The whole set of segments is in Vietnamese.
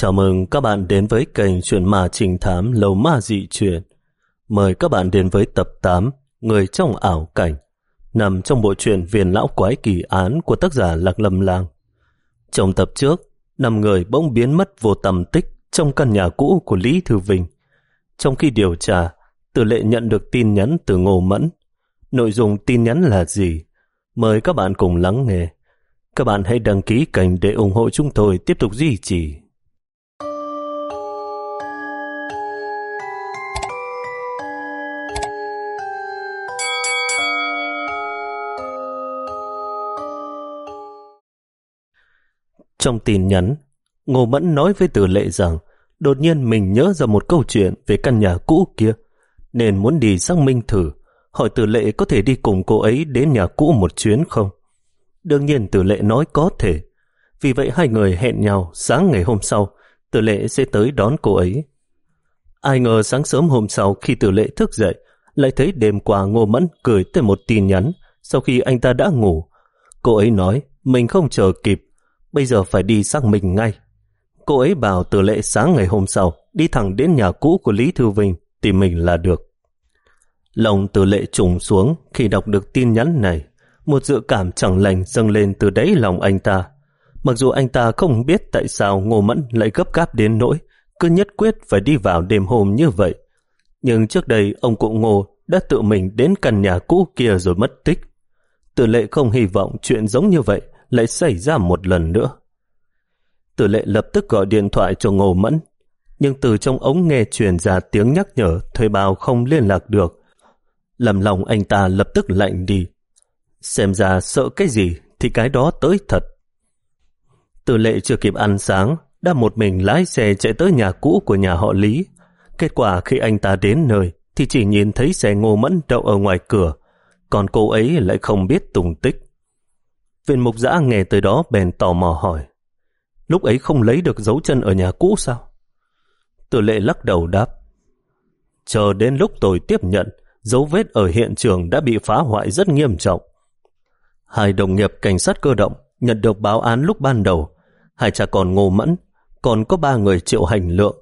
Chào mừng các bạn đến với kênh Chuyện Ma Trình Thám Lầu Ma Dị Chuyện. Mời các bạn đến với tập 8 Người trong ảo cảnh nằm trong bộ truyện Viền Lão Quái Kỳ Án của tác giả Lạc Lâm Lang. Trong tập trước, năm người bỗng biến mất vô tầm tích trong căn nhà cũ của Lý Thư Vinh. Trong khi điều tra, Tử Lệ nhận được tin nhắn từ Ngô Mẫn. Nội dung tin nhắn là gì? Mời các bạn cùng lắng nghe. Các bạn hãy đăng ký kênh để ủng hộ chúng tôi tiếp tục duy trì. Trong tin nhắn, Ngô Mẫn nói với Từ Lệ rằng đột nhiên mình nhớ ra một câu chuyện về căn nhà cũ kia, nên muốn đi xác minh thử, hỏi Từ Lệ có thể đi cùng cô ấy đến nhà cũ một chuyến không. Đương nhiên Từ Lệ nói có thể, vì vậy hai người hẹn nhau sáng ngày hôm sau, Từ Lệ sẽ tới đón cô ấy. Ai ngờ sáng sớm hôm sau khi Từ Lệ thức dậy, lại thấy đêm qua Ngô Mẫn gửi tới một tin nhắn sau khi anh ta đã ngủ. Cô ấy nói mình không chờ kịp bây giờ phải đi xác minh ngay. Cô ấy bảo từ lệ sáng ngày hôm sau, đi thẳng đến nhà cũ của Lý Thư Vinh, tìm mình là được. Lòng từ lệ trùng xuống khi đọc được tin nhắn này. Một dự cảm chẳng lành dâng lên từ đáy lòng anh ta. Mặc dù anh ta không biết tại sao Ngô Mẫn lại gấp gáp đến nỗi, cứ nhất quyết phải đi vào đêm hôm như vậy. Nhưng trước đây, ông cụ Ngô đã tự mình đến căn nhà cũ kia rồi mất tích. từ lệ không hy vọng chuyện giống như vậy lại xảy ra một lần nữa. Tử lệ lập tức gọi điện thoại cho Ngô Mẫn, nhưng từ trong ống nghe truyền ra tiếng nhắc nhở thuê bao không liên lạc được. Làm lòng anh ta lập tức lạnh đi. Xem ra sợ cái gì thì cái đó tới thật. Tử lệ chưa kịp ăn sáng, đã một mình lái xe chạy tới nhà cũ của nhà họ Lý. Kết quả khi anh ta đến nơi thì chỉ nhìn thấy xe ngô mẫn đậu ở ngoài cửa, còn cô ấy lại không biết tùng tích. Viên mục giã nghe tới đó bèn tò mò hỏi. Lúc ấy không lấy được dấu chân ở nhà cũ sao? Tử lệ lắc đầu đáp. Chờ đến lúc tôi tiếp nhận, dấu vết ở hiện trường đã bị phá hoại rất nghiêm trọng. Hai đồng nghiệp cảnh sát cơ động nhận được báo án lúc ban đầu. Hai cha con ngô mẫn, còn có ba người triệu hành lượng.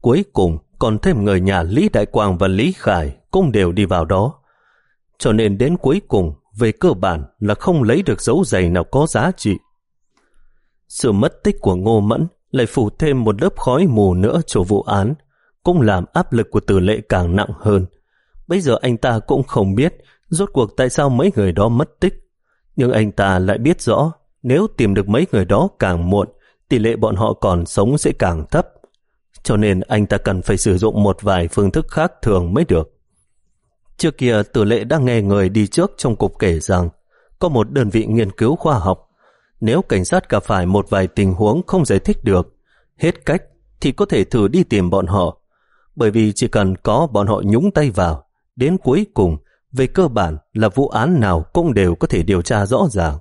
Cuối cùng còn thêm người nhà Lý Đại Quang và Lý Khải cũng đều đi vào đó. Cho nên đến cuối cùng về cơ bản là không lấy được dấu giày nào có giá trị. Sự mất tích của Ngô Mẫn lại phủ thêm một lớp khói mù nữa cho vụ án, cũng làm áp lực của tử lệ càng nặng hơn. Bây giờ anh ta cũng không biết rốt cuộc tại sao mấy người đó mất tích. Nhưng anh ta lại biết rõ nếu tìm được mấy người đó càng muộn, tỷ lệ bọn họ còn sống sẽ càng thấp. Cho nên anh ta cần phải sử dụng một vài phương thức khác thường mới được. Trước kia tử lệ đã nghe người đi trước trong cục kể rằng có một đơn vị nghiên cứu khoa học. Nếu cảnh sát gặp phải một vài tình huống không giải thích được, hết cách thì có thể thử đi tìm bọn họ. Bởi vì chỉ cần có bọn họ nhúng tay vào, đến cuối cùng, về cơ bản là vụ án nào cũng đều có thể điều tra rõ ràng.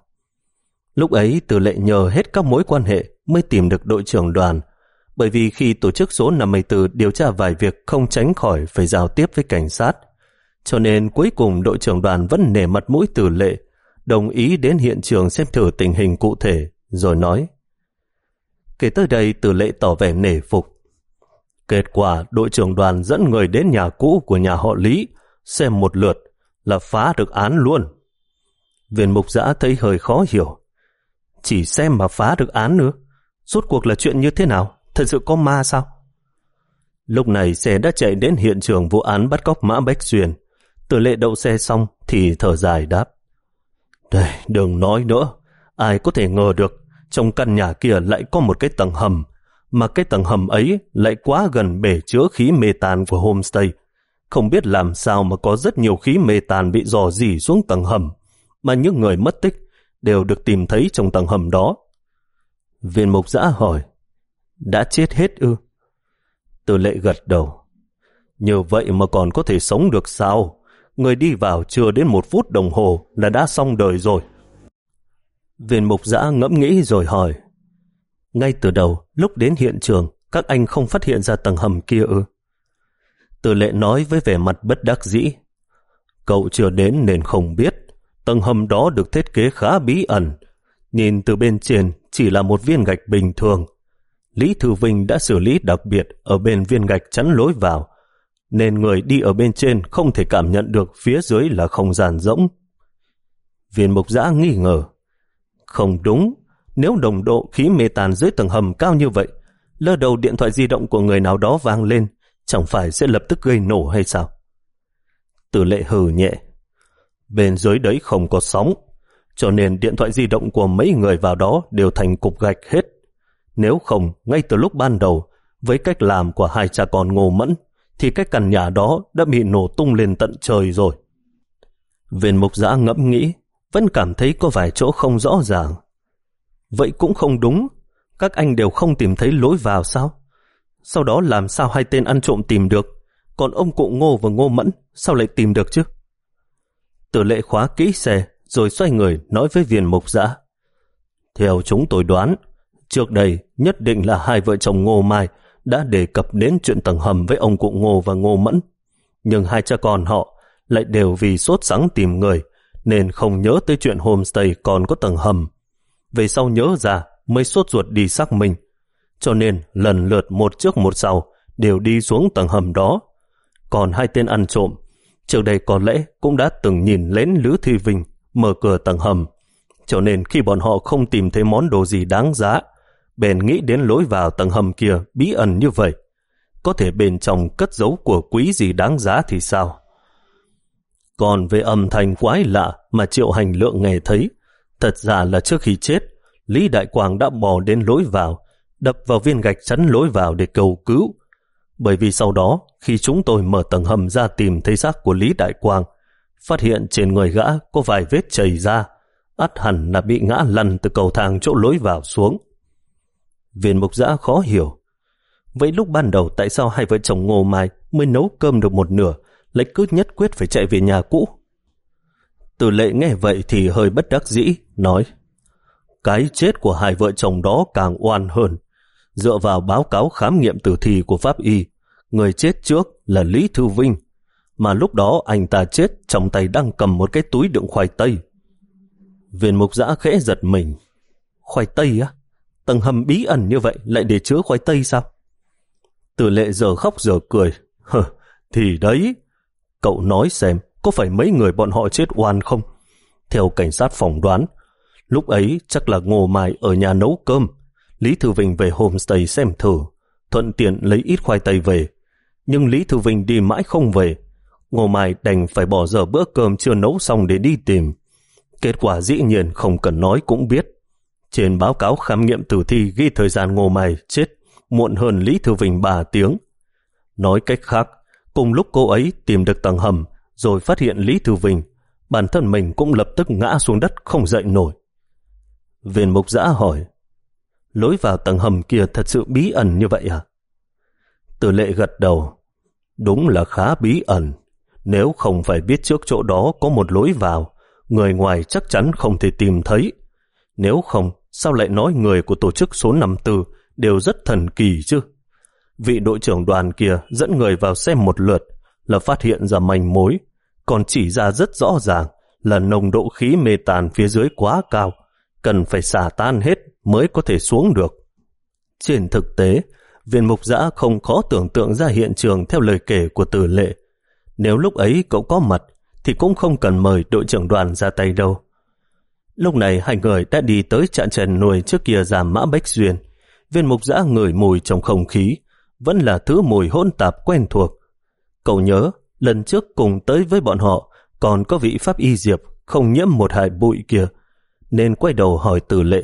Lúc ấy tử lệ nhờ hết các mối quan hệ mới tìm được đội trưởng đoàn, bởi vì khi tổ chức số 54 điều tra vài việc không tránh khỏi phải giao tiếp với cảnh sát, cho nên cuối cùng đội trưởng đoàn vẫn nể mặt mũi tử lệ, đồng ý đến hiện trường xem thử tình hình cụ thể, rồi nói. Kể tới đây tử lệ tỏ vẻ nể phục. Kết quả đội trưởng đoàn dẫn người đến nhà cũ của nhà họ Lý xem một lượt là phá được án luôn. Viên mục giã thấy hơi khó hiểu. Chỉ xem mà phá được án nữa. Rốt cuộc là chuyện như thế nào? Thật sự có ma sao? Lúc này xe đã chạy đến hiện trường vụ án bắt cóc Mã Bách Xuyên. Tử lệ đậu xe xong thì thở dài đáp. Đây, đừng nói nữa. Ai có thể ngờ được trong căn nhà kia lại có một cái tầng hầm, mà cái tầng hầm ấy lại quá gần bể chứa khí mê tan của homestay. Không biết làm sao mà có rất nhiều khí mê tan bị dò dỉ xuống tầng hầm, mà những người mất tích đều được tìm thấy trong tầng hầm đó. Viên mục giã hỏi, đã chết hết ư? Tử lệ gật đầu. Như vậy mà còn có thể sống được sao? Người đi vào chưa đến một phút đồng hồ là đã xong đời rồi. Viên mục giã ngẫm nghĩ rồi hỏi. Ngay từ đầu, lúc đến hiện trường, các anh không phát hiện ra tầng hầm kia ư? Từ lệ nói với vẻ mặt bất đắc dĩ. Cậu chưa đến nên không biết. Tầng hầm đó được thiết kế khá bí ẩn. Nhìn từ bên trên chỉ là một viên gạch bình thường. Lý Thư Vinh đã xử lý đặc biệt ở bên viên gạch chắn lối vào, nên người đi ở bên trên không thể cảm nhận được phía dưới là không gian rỗng. Viên mục giã nghi ngờ. Không đúng, nếu đồng độ khí mê tàn dưới tầng hầm cao như vậy, lơ đầu điện thoại di động của người nào đó vang lên, chẳng phải sẽ lập tức gây nổ hay sao? Tử lệ hừ nhẹ. Bên dưới đấy không có sóng, cho nên điện thoại di động của mấy người vào đó đều thành cục gạch hết. Nếu không, ngay từ lúc ban đầu, với cách làm của hai cha con ngô mẫn, thì cái căn nhà đó đã bị nổ tung lên tận trời rồi. Viên mục giã ngẫm nghĩ, vẫn cảm thấy có vài chỗ không rõ ràng. Vậy cũng không đúng, các anh đều không tìm thấy lối vào sao? Sau đó làm sao hai tên ăn trộm tìm được, còn ông cụ Ngô và Ngô Mẫn sao lại tìm được chứ? Tử lệ khóa kỹ xe, rồi xoay người nói với viên mục giã. Theo chúng tôi đoán, trước đây nhất định là hai vợ chồng Ngô Mai đã đề cập đến chuyện tầng hầm với ông cụ Ngô và Ngô Mẫn. Nhưng hai cha con họ lại đều vì sốt sắng tìm người, nên không nhớ tới chuyện homestay còn có tầng hầm. Về sau nhớ ra mới sốt ruột đi xác minh. Cho nên lần lượt một trước một sau đều đi xuống tầng hầm đó. Còn hai tên ăn trộm, trước đây có lẽ cũng đã từng nhìn lén Lữ Thi Vinh mở cửa tầng hầm. Cho nên khi bọn họ không tìm thấy món đồ gì đáng giá, bèn nghĩ đến lối vào tầng hầm kia bí ẩn như vậy. Có thể bên trong cất giấu của quý gì đáng giá thì sao? Còn về âm thanh quái lạ mà Triệu Hành Lượng nghe thấy, thật ra là trước khi chết, Lý Đại Quang đã bò đến lối vào, đập vào viên gạch chắn lối vào để cầu cứu. Bởi vì sau đó, khi chúng tôi mở tầng hầm ra tìm thấy xác của Lý Đại Quang, phát hiện trên người gã có vài vết chảy ra, ắt hẳn là bị ngã lăn từ cầu thang chỗ lối vào xuống. Viên mục giã khó hiểu. Vậy lúc ban đầu tại sao hai vợ chồng Ngô Mai mới nấu cơm được một nửa, lại cứ nhất quyết phải chạy về nhà cũ? Từ lệ nghe vậy thì hơi bất đắc dĩ, nói Cái chết của hai vợ chồng đó càng oan hơn. Dựa vào báo cáo khám nghiệm tử thi của Pháp Y, người chết trước là Lý Thư Vinh, mà lúc đó anh ta chết trong tay đang cầm một cái túi đựng khoai tây. Viên mục giã khẽ giật mình. Khoai tây á? Tầng hầm bí ẩn như vậy lại để chứa khoai tây sao? Tử lệ giờ khóc giờ cười. Hờ, thì đấy. Cậu nói xem, có phải mấy người bọn họ chết oan không? Theo cảnh sát phỏng đoán, lúc ấy chắc là ngô mai ở nhà nấu cơm. Lý Thư Vinh về homestay xem thử, thuận tiện lấy ít khoai tây về. Nhưng Lý Thư Vinh đi mãi không về. Ngô Mai đành phải bỏ dở bữa cơm chưa nấu xong để đi tìm. Kết quả dĩ nhiên không cần nói cũng biết. Trên báo cáo khám nghiệm tử thi ghi thời gian Ngô Mai chết muộn hơn Lý Thư Vinh 3 tiếng. Nói cách khác, cùng lúc cô ấy tìm được tầng hầm rồi phát hiện Lý Thư Vinh, bản thân mình cũng lập tức ngã xuống đất không dậy nổi. Viên mục giã hỏi, lối vào tầng hầm kia thật sự bí ẩn như vậy à? Tử lệ gật đầu, đúng là khá bí ẩn. Nếu không phải biết trước chỗ đó có một lối vào, người ngoài chắc chắn không thể tìm thấy. Nếu không, sao lại nói người của tổ chức số 54 đều rất thần kỳ chứ? Vị đội trưởng đoàn kia dẫn người vào xem một lượt là phát hiện ra manh mối, còn chỉ ra rất rõ ràng là nồng độ khí mê tàn phía dưới quá cao, cần phải xả tan hết mới có thể xuống được. Trên thực tế, viên mục giã không khó tưởng tượng ra hiện trường theo lời kể của tử lệ. Nếu lúc ấy cậu có mặt, thì cũng không cần mời đội trưởng đoàn ra tay đâu. Lúc này hai người đã đi tới trạng trần nuôi trước kia giảm mã Bách Duyên. Viên mục giã ngửi mùi trong không khí, vẫn là thứ mùi hỗn tạp quen thuộc. Cậu nhớ, lần trước cùng tới với bọn họ, còn có vị pháp y diệp không nhiễm một hại bụi kia, nên quay đầu hỏi tử lệ.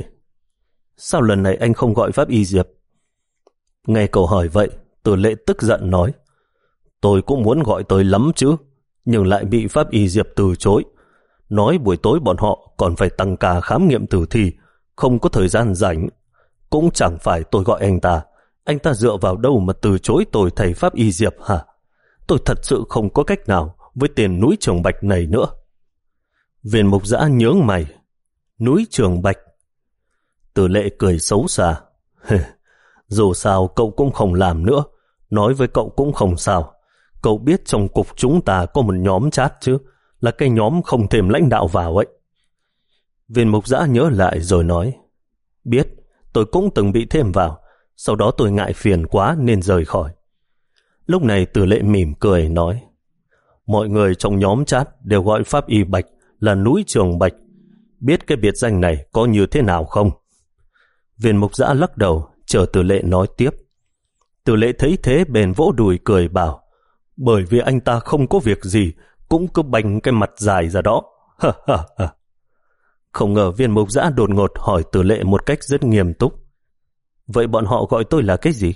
Sao lần này anh không gọi pháp y diệp? Nghe cậu hỏi vậy, tử lệ tức giận nói. Tôi cũng muốn gọi tới lắm chứ, nhưng lại bị pháp y diệp từ chối. Nói buổi tối bọn họ còn phải tăng ca khám nghiệm tử thi, không có thời gian rảnh. Cũng chẳng phải tôi gọi anh ta, anh ta dựa vào đâu mà từ chối tôi thầy pháp y diệp hả? Tôi thật sự không có cách nào với tiền núi trường bạch này nữa. Viên mục giã nhướng mày. Núi trường bạch. Tử lệ cười xấu xa. Dù sao cậu cũng không làm nữa. Nói với cậu cũng không sao. Cậu biết trong cục chúng ta có một nhóm chat chứ, là cái nhóm không thêm lãnh đạo vào ấy. Viên mục giã nhớ lại rồi nói, biết, tôi cũng từng bị thêm vào, sau đó tôi ngại phiền quá nên rời khỏi. Lúc này tử lệ mỉm cười nói, mọi người trong nhóm chat đều gọi Pháp Y Bạch là núi trường Bạch. Biết cái biệt danh này có như thế nào không? Viên mục giã lắc đầu, chờ tử lệ nói tiếp. Tử lệ thấy thế bền vỗ đùi cười bảo, bởi vì anh ta không có việc gì, cũng cứ bành cái mặt dài ra đó. Không ngờ viên mục giã đột ngột hỏi tử lệ một cách rất nghiêm túc. Vậy bọn họ gọi tôi là cái gì?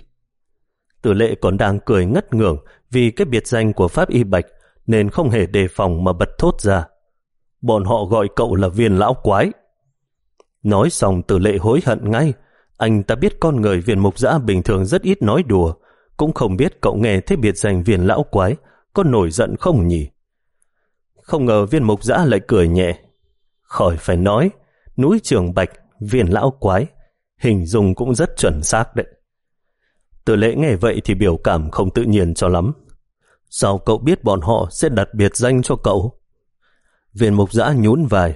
Tử lệ còn đang cười ngất ngưởng vì cái biệt danh của Pháp Y Bạch nên không hề đề phòng mà bật thốt ra. Bọn họ gọi cậu là viên lão quái. Nói xong tử lệ hối hận ngay. Anh ta biết con người viên mục giã bình thường rất ít nói đùa, cũng không biết cậu nghe thế biệt danh viên lão quái có nổi giận không nhỉ. Không ngờ viên mục giã lại cười nhẹ. Khỏi phải nói, núi trường bạch, viên lão quái, hình dung cũng rất chuẩn xác đấy. Từ lễ nghe vậy thì biểu cảm không tự nhiên cho lắm. Sao cậu biết bọn họ sẽ đặt biệt danh cho cậu? Viên mục giã nhún vai.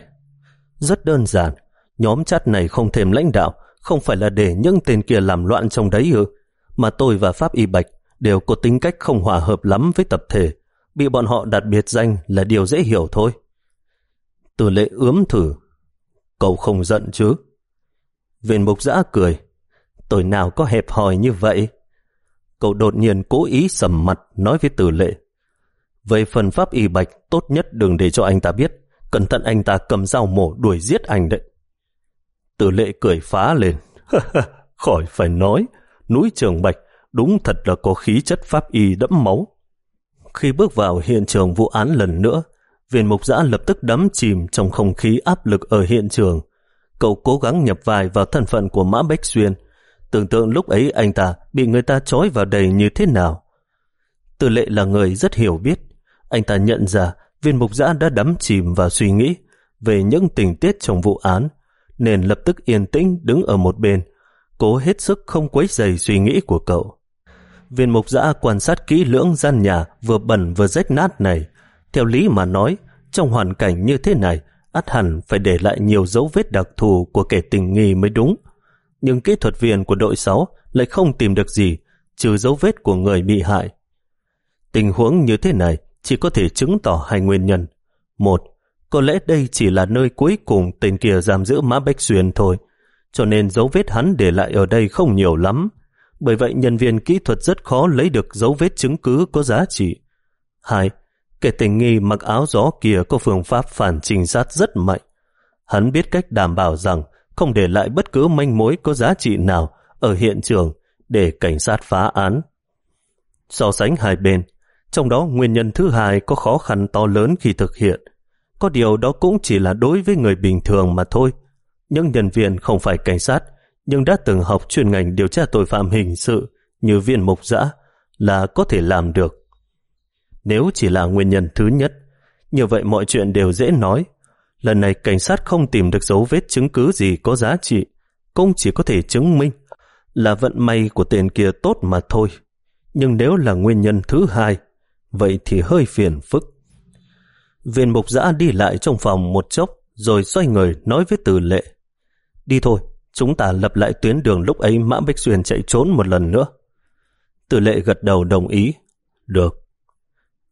Rất đơn giản, nhóm chat này không thêm lãnh đạo, không phải là để những tên kia làm loạn trong đấy ư, mà tôi và Pháp Y Bạch đều có tính cách không hòa hợp lắm với tập thể, bị bọn họ đặt biệt danh là điều dễ hiểu thôi. Từ lệ ướm thử, cậu không giận chứ? Viên mục giã cười, tôi nào có hẹp hòi như vậy? Cậu đột nhiên cố ý sầm mặt nói với tử lệ. Về phần pháp y bạch, tốt nhất đừng để cho anh ta biết. Cẩn thận anh ta cầm dao mổ đuổi giết anh đấy. Tử lệ cười phá lên. Khỏi phải nói, núi trường bạch đúng thật là có khí chất pháp y đẫm máu. Khi bước vào hiện trường vụ án lần nữa, viên mục giã lập tức đắm chìm trong không khí áp lực ở hiện trường. Cậu cố gắng nhập vai vào thân phận của Mã Bách Xuyên, Tưởng tượng lúc ấy anh ta bị người ta trói vào đầy như thế nào. Tư lệ là người rất hiểu biết. Anh ta nhận ra viên mục giã đã đắm chìm và suy nghĩ về những tình tiết trong vụ án, nên lập tức yên tĩnh đứng ở một bên, cố hết sức không quấy dày suy nghĩ của cậu. Viên mục giã quan sát kỹ lưỡng gian nhà vừa bẩn vừa rách nát này. Theo lý mà nói, trong hoàn cảnh như thế này, ắt hẳn phải để lại nhiều dấu vết đặc thù của kẻ tình nghi mới đúng nhưng kỹ thuật viên của đội 6 lại không tìm được gì, trừ dấu vết của người bị hại. Tình huống như thế này chỉ có thể chứng tỏ hai nguyên nhân. Một, có lẽ đây chỉ là nơi cuối cùng tên kia giam giữ Mã Bách Xuyên thôi, cho nên dấu vết hắn để lại ở đây không nhiều lắm. Bởi vậy nhân viên kỹ thuật rất khó lấy được dấu vết chứng cứ có giá trị. Hai, kẻ tình nghi mặc áo gió kia có phương pháp phản trinh sát rất mạnh. Hắn biết cách đảm bảo rằng không để lại bất cứ manh mối có giá trị nào ở hiện trường để cảnh sát phá án. So sánh hai bên, trong đó nguyên nhân thứ hai có khó khăn to lớn khi thực hiện. Có điều đó cũng chỉ là đối với người bình thường mà thôi. Những nhân viên không phải cảnh sát, nhưng đã từng học chuyên ngành điều tra tội phạm hình sự như viên mục giã là có thể làm được. Nếu chỉ là nguyên nhân thứ nhất, như vậy mọi chuyện đều dễ nói, Lần này cảnh sát không tìm được dấu vết chứng cứ gì có giá trị, cũng chỉ có thể chứng minh là vận may của tên kia tốt mà thôi. Nhưng nếu là nguyên nhân thứ hai, vậy thì hơi phiền phức. Viên mục giã đi lại trong phòng một chốc, rồi xoay người nói với từ lệ. Đi thôi, chúng ta lập lại tuyến đường lúc ấy Mã Bích Xuyên chạy trốn một lần nữa. tử lệ gật đầu đồng ý. Được.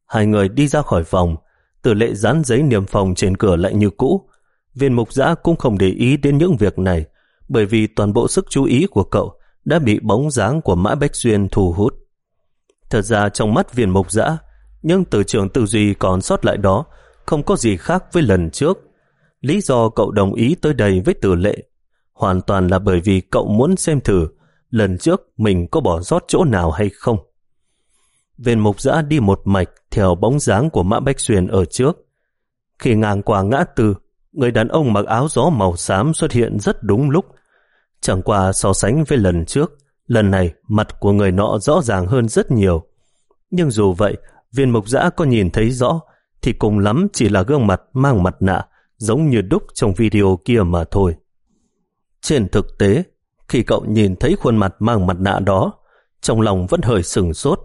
Hai người đi ra khỏi phòng, Tử lệ dán giấy niềm phòng trên cửa lại như cũ. Viên mục giã cũng không để ý đến những việc này, bởi vì toàn bộ sức chú ý của cậu đã bị bóng dáng của Mã Bách Duyên thu hút. Thật ra trong mắt viên mục giã, nhưng từ trường tư duy còn sót lại đó không có gì khác với lần trước. Lý do cậu đồng ý tới đây với tử lệ hoàn toàn là bởi vì cậu muốn xem thử lần trước mình có bỏ sót chỗ nào hay không. Viên mục giã đi một mạch theo bóng dáng của Mã Bách Xuyên ở trước. Khi ngang qua ngã tư, người đàn ông mặc áo gió màu xám xuất hiện rất đúng lúc. Chẳng qua so sánh với lần trước, lần này mặt của người nọ rõ ràng hơn rất nhiều. Nhưng dù vậy, viên mục giã có nhìn thấy rõ, thì cùng lắm chỉ là gương mặt mang mặt nạ, giống như đúc trong video kia mà thôi. Trên thực tế, khi cậu nhìn thấy khuôn mặt mang mặt nạ đó, trong lòng vẫn hơi sừng sốt.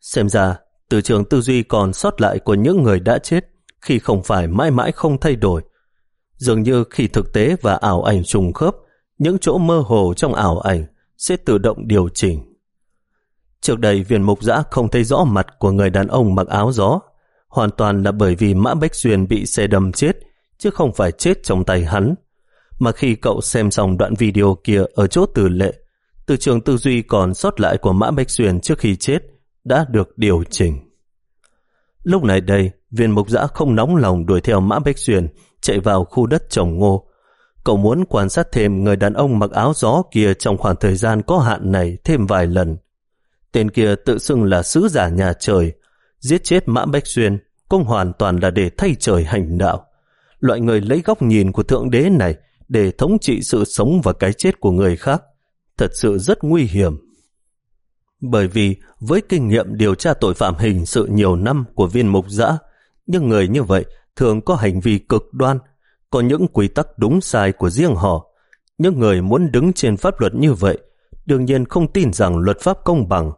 Xem ra, từ trường tư duy còn sót lại của những người đã chết khi không phải mãi mãi không thay đổi. Dường như khi thực tế và ảo ảnh trùng khớp, những chỗ mơ hồ trong ảo ảnh sẽ tự động điều chỉnh. Trước đây viên mục giã không thấy rõ mặt của người đàn ông mặc áo gió, hoàn toàn là bởi vì Mã Bách Xuyên bị xe đâm chết, chứ không phải chết trong tay hắn. Mà khi cậu xem xong đoạn video kia ở chỗ tử lệ, từ trường tư duy còn sót lại của Mã Bách Xuyên trước khi chết đã được điều chỉnh. Lúc này đây, viên mục giã không nóng lòng đuổi theo Mã Bách Xuyên chạy vào khu đất trồng ngô. Cậu muốn quan sát thêm người đàn ông mặc áo gió kia trong khoảng thời gian có hạn này thêm vài lần. Tên kia tự xưng là sứ giả nhà trời, giết chết Mã Bách Xuyên cũng hoàn toàn là để thay trời hành đạo. Loại người lấy góc nhìn của Thượng Đế này để thống trị sự sống và cái chết của người khác thật sự rất nguy hiểm. Bởi vì với kinh nghiệm điều tra tội phạm hình sự nhiều năm của viên mục giã, những người như vậy thường có hành vi cực đoan, có những quy tắc đúng sai của riêng họ. Những người muốn đứng trên pháp luật như vậy đương nhiên không tin rằng luật pháp công bằng.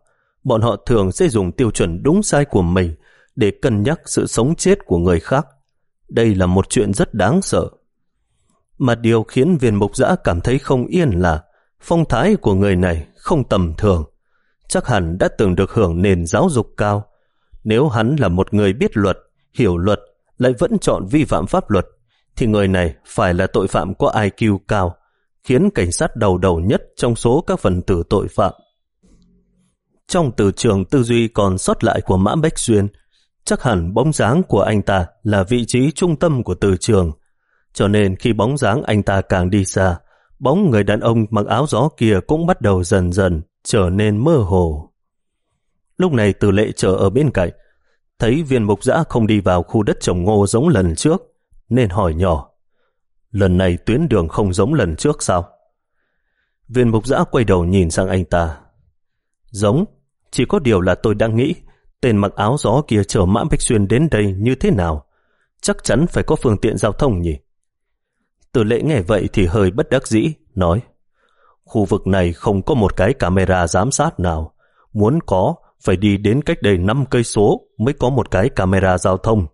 Bọn họ thường sẽ dùng tiêu chuẩn đúng sai của mình để cân nhắc sự sống chết của người khác. Đây là một chuyện rất đáng sợ. Mà điều khiến viên mục giã cảm thấy không yên là phong thái của người này không tầm thường. Chắc hẳn đã từng được hưởng nền giáo dục cao. Nếu hắn là một người biết luật, hiểu luật, lại vẫn chọn vi phạm pháp luật, thì người này phải là tội phạm có IQ cao, khiến cảnh sát đầu đầu nhất trong số các phần tử tội phạm. Trong từ trường tư duy còn sót lại của Mã Bách Xuyên, chắc hẳn bóng dáng của anh ta là vị trí trung tâm của từ trường, cho nên khi bóng dáng anh ta càng đi xa, bóng người đàn ông mặc áo gió kia cũng bắt đầu dần dần trở nên mơ hồ. Lúc này từ lệ chờ ở bên cạnh, thấy viên mục giã không đi vào khu đất trồng ngô giống lần trước, nên hỏi nhỏ, lần này tuyến đường không giống lần trước sao? Viên mục giã quay đầu nhìn sang anh ta. Giống, chỉ có điều là tôi đang nghĩ tên mặc áo gió kia chở Mã Bách Xuyên đến đây như thế nào? Chắc chắn phải có phương tiện giao thông nhỉ? Từ lễ nghe vậy thì hơi bất đắc dĩ, nói Khu vực này không có một cái camera giám sát nào. Muốn có, phải đi đến cách đây 5 cây số mới có một cái camera giao thông.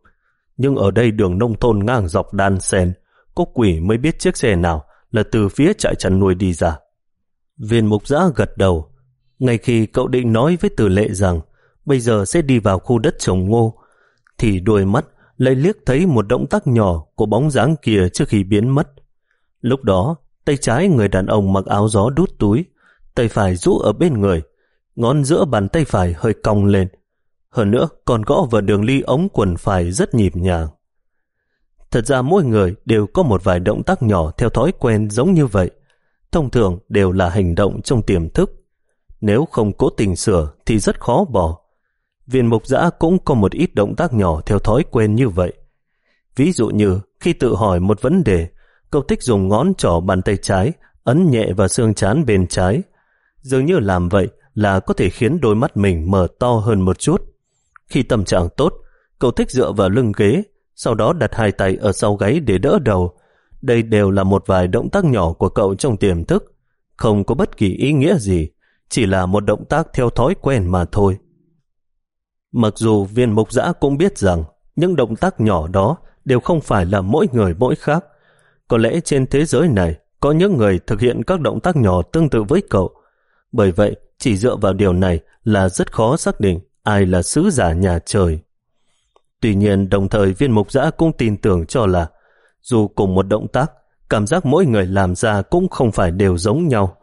Nhưng ở đây đường nông thôn ngang dọc đan sen, có quỷ mới biết chiếc xe nào là từ phía trại chăn nuôi đi ra. Viên mục giã gật đầu. Ngay khi cậu định nói với tử lệ rằng bây giờ sẽ đi vào khu đất trồng ngô, thì đôi mắt lại liếc thấy một động tác nhỏ của bóng dáng kia trước khi biến mất. Lúc đó, tay trái người đàn ông mặc áo gió đút túi, tay phải rũ ở bên người, ngón giữa bàn tay phải hơi cong lên. Hơn nữa còn gõ vào đường ly ống quần phải rất nhịp nhàng. Thật ra mỗi người đều có một vài động tác nhỏ theo thói quen giống như vậy. Thông thường đều là hành động trong tiềm thức. Nếu không cố tình sửa thì rất khó bỏ. Viên mục giã cũng có một ít động tác nhỏ theo thói quen như vậy. Ví dụ như khi tự hỏi một vấn đề, cậu thích dùng ngón trỏ bàn tay trái ấn nhẹ vào xương chán bên trái. Dường như làm vậy là có thể khiến đôi mắt mình mở to hơn một chút. Khi tâm trạng tốt, cậu thích dựa vào lưng ghế, sau đó đặt hai tay ở sau gáy để đỡ đầu. Đây đều là một vài động tác nhỏ của cậu trong tiềm thức, không có bất kỳ ý nghĩa gì, chỉ là một động tác theo thói quen mà thôi. Mặc dù viên mục giã cũng biết rằng những động tác nhỏ đó đều không phải là mỗi người mỗi khác. Có lẽ trên thế giới này có những người thực hiện các động tác nhỏ tương tự với cậu. Bởi vậy, chỉ dựa vào điều này là rất khó xác định ai là sứ giả nhà trời. Tuy nhiên, đồng thời viên mục giã cũng tin tưởng cho là dù cùng một động tác, cảm giác mỗi người làm ra cũng không phải đều giống nhau.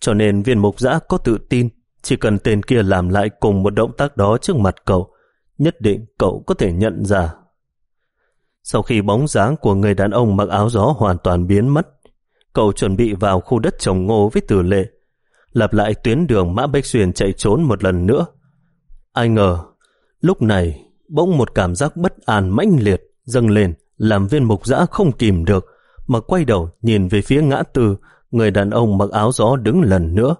Cho nên viên mục giã có tự tin chỉ cần tên kia làm lại cùng một động tác đó trước mặt cậu, nhất định cậu có thể nhận ra. Sau khi bóng dáng của người đàn ông mặc áo gió hoàn toàn biến mất, cậu chuẩn bị vào khu đất trồng ngô với tử lệ, lặp lại tuyến đường Mã Bách Xuyên chạy trốn một lần nữa. Ai ngờ, lúc này bỗng một cảm giác bất an mãnh liệt dâng lên làm viên mục giã không kìm được mà quay đầu nhìn về phía ngã tư người đàn ông mặc áo gió đứng lần nữa.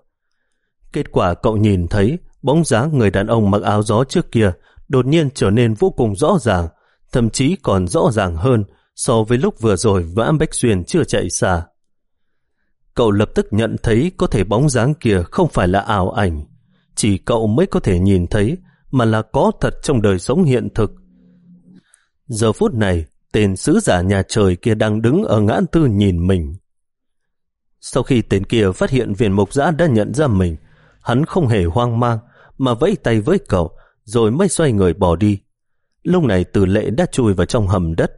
Kết quả cậu nhìn thấy bóng dáng người đàn ông mặc áo gió trước kia đột nhiên trở nên vô cùng rõ ràng, thậm chí còn rõ ràng hơn so với lúc vừa rồi Vã Bách Xuyên chưa chạy xa. Cậu lập tức nhận thấy có thể bóng dáng kia không phải là ảo ảnh, chỉ cậu mới có thể nhìn thấy mà là có thật trong đời sống hiện thực. Giờ phút này, tên sứ giả nhà trời kia đang đứng ở ngã tư nhìn mình. Sau khi tên kia phát hiện viên mục giã đã nhận ra mình, hắn không hề hoang mang, mà vẫy tay với cậu, rồi mới xoay người bỏ đi. Lúc này tử lệ đã chui vào trong hầm đất.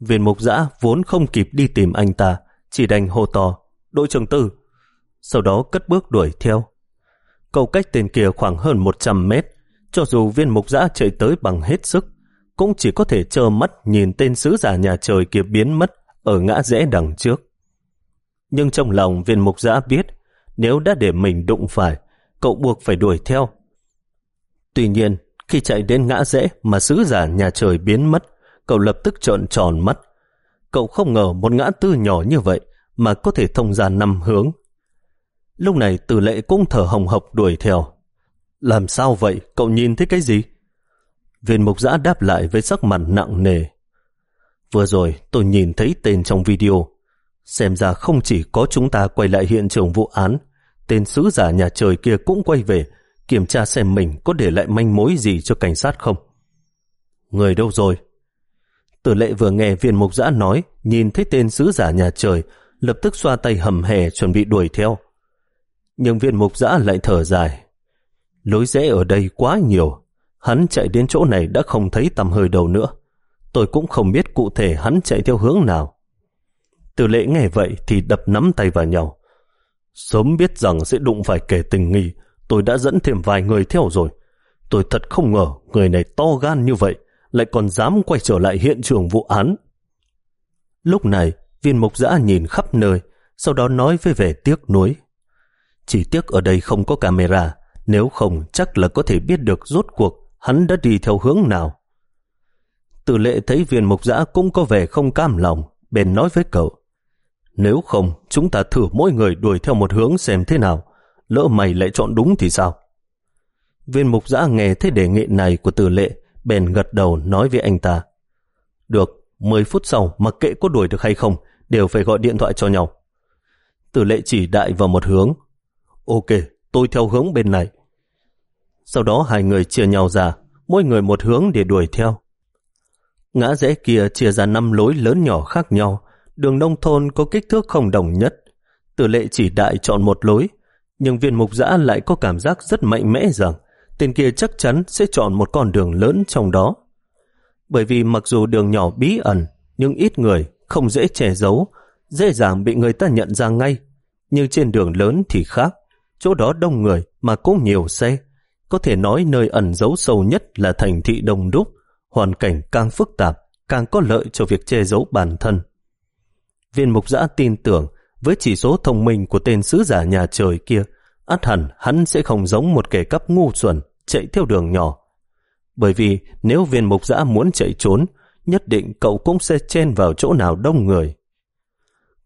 Viên mục giã vốn không kịp đi tìm anh ta, chỉ đành hô to, đội trưởng tư. Sau đó cất bước đuổi theo. Cậu cách tên kia khoảng hơn 100 mét, cho dù viên mục giã chạy tới bằng hết sức, cũng chỉ có thể trơ mắt nhìn tên sứ giả nhà trời kia biến mất ở ngã rẽ đằng trước. Nhưng trong lòng viên mục giã biết, nếu đã để mình đụng phải, cậu buộc phải đuổi theo. Tuy nhiên, khi chạy đến ngã rẽ mà sứ giả nhà trời biến mất, cậu lập tức trợn tròn mắt. Cậu không ngờ một ngã tư nhỏ như vậy mà có thể thông ra năm hướng. Lúc này tử lệ cũng thở hồng hộc đuổi theo. Làm sao vậy? Cậu nhìn thấy cái gì? Viên mục giã đáp lại với sắc mặt nặng nề. Vừa rồi tôi nhìn thấy tên trong video. Xem ra không chỉ có chúng ta quay lại hiện trường vụ án, tên sứ giả nhà trời kia cũng quay về, kiểm tra xem mình có để lại manh mối gì cho cảnh sát không. Người đâu rồi? Tử lệ vừa nghe viên mục giã nói, nhìn thấy tên sứ giả nhà trời, lập tức xoa tay hầm hè chuẩn bị đuổi theo. Nhưng viên mục giã lại thở dài. Lối rẽ ở đây quá nhiều, hắn chạy đến chỗ này đã không thấy tầm hơi đầu nữa. Tôi cũng không biết cụ thể hắn chạy theo hướng nào. Tử lệ nghe vậy thì đập nắm tay vào nhau. Sớm biết rằng sẽ đụng phải kẻ tình nghi, tôi đã dẫn thêm vài người theo rồi. Tôi thật không ngờ người này to gan như vậy, lại còn dám quay trở lại hiện trường vụ án. Lúc này, viên mục giã nhìn khắp nơi, sau đó nói với vẻ tiếc nuối. Chỉ tiếc ở đây không có camera, nếu không chắc là có thể biết được rốt cuộc hắn đã đi theo hướng nào. Tử lệ thấy viên mục giã cũng có vẻ không cam lòng, bèn nói với cậu. Nếu không, chúng ta thử mỗi người đuổi theo một hướng xem thế nào. Lỡ mày lại chọn đúng thì sao? Viên mục giã nghe thế đề nghị này của tử lệ, bèn gật đầu nói với anh ta. Được, 10 phút sau mặc kệ có đuổi được hay không, đều phải gọi điện thoại cho nhau. Tử lệ chỉ đại vào một hướng. Ok, tôi theo hướng bên này. Sau đó hai người chia nhau ra, mỗi người một hướng để đuổi theo. Ngã rẽ kia chia ra năm lối lớn nhỏ khác nhau, đường nông thôn có kích thước không đồng nhất. Tử lệ chỉ đại chọn một lối, nhưng viên mục giã lại có cảm giác rất mạnh mẽ rằng tên kia chắc chắn sẽ chọn một con đường lớn trong đó. Bởi vì mặc dù đường nhỏ bí ẩn, nhưng ít người, không dễ che giấu, dễ dàng bị người ta nhận ra ngay. Nhưng trên đường lớn thì khác, chỗ đó đông người mà cũng nhiều xe. Có thể nói nơi ẩn giấu sâu nhất là thành thị đông đúc, hoàn cảnh càng phức tạp, càng có lợi cho việc che giấu bản thân. Viên mục giã tin tưởng với chỉ số thông minh của tên sứ giả nhà trời kia, át hẳn hắn sẽ không giống một kẻ cắp ngu xuẩn chạy theo đường nhỏ. Bởi vì nếu viên mục giã muốn chạy trốn, nhất định cậu cũng sẽ chen vào chỗ nào đông người.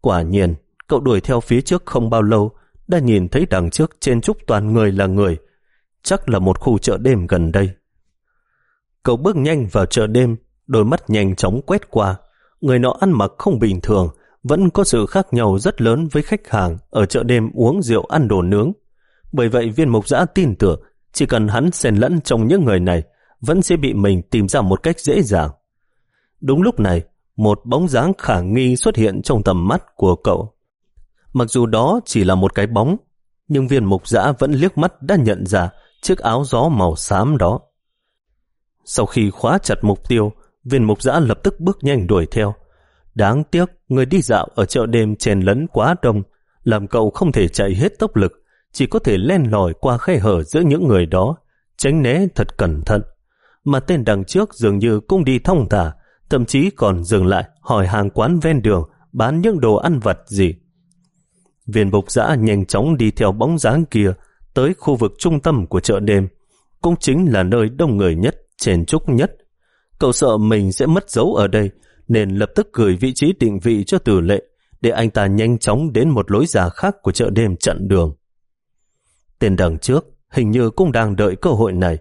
Quả nhiên, cậu đuổi theo phía trước không bao lâu, đã nhìn thấy đằng trước trên trúc toàn người là người, chắc là một khu chợ đêm gần đây. Cậu bước nhanh vào chợ đêm, đôi mắt nhanh chóng quét qua. Người nọ ăn mặc không bình thường, vẫn có sự khác nhau rất lớn với khách hàng ở chợ đêm uống rượu ăn đồ nướng. Bởi vậy viên mục giã tin tưởng chỉ cần hắn xen lẫn trong những người này vẫn sẽ bị mình tìm ra một cách dễ dàng. Đúng lúc này, một bóng dáng khả nghi xuất hiện trong tầm mắt của cậu. Mặc dù đó chỉ là một cái bóng, nhưng viên mục giã vẫn liếc mắt đã nhận ra chiếc áo gió màu xám đó. Sau khi khóa chặt mục tiêu, viên mục giã lập tức bước nhanh đuổi theo. Đáng tiếc, người đi dạo ở chợ đêm chèn lấn quá đông, làm cậu không thể chạy hết tốc lực, chỉ có thể len lỏi qua khe hở giữa những người đó, tránh né thật cẩn thận. Mà tên đằng trước dường như cũng đi thông thả, thậm chí còn dừng lại hỏi hàng quán ven đường bán những đồ ăn vặt gì. Viên bục giã nhanh chóng đi theo bóng dáng kia tới khu vực trung tâm của chợ đêm, cũng chính là nơi đông người nhất, chèn trúc nhất. Cậu sợ mình sẽ mất dấu ở đây, nên lập tức gửi vị trí định vị cho tử lệ, để anh ta nhanh chóng đến một lối ra khác của chợ đêm chặn đường. Tên đằng trước hình như cũng đang đợi cơ hội này,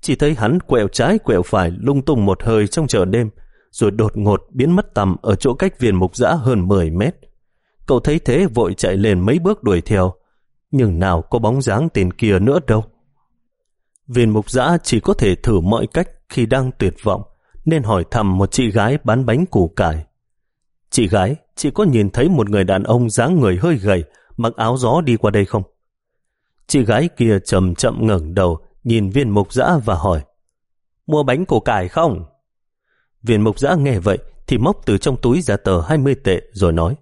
chỉ thấy hắn quẹo trái quẹo phải lung tung một hơi trong chợ đêm, rồi đột ngột biến mất tầm ở chỗ cách viên mục giã hơn 10 mét. Cậu thấy thế vội chạy lên mấy bước đuổi theo, nhưng nào có bóng dáng tên kia nữa đâu. Viên mục giã chỉ có thể thử mọi cách khi đang tuyệt vọng, nên hỏi thăm một chị gái bán bánh củ cải. Chị gái chỉ có nhìn thấy một người đàn ông dáng người hơi gầy, mặc áo gió đi qua đây không? Chị gái kia chậm chậm ngẩng đầu, nhìn viên mục dã và hỏi, mua bánh củ cải không? Viên mục dã nghe vậy thì móc từ trong túi ra tờ 20 tệ rồi nói,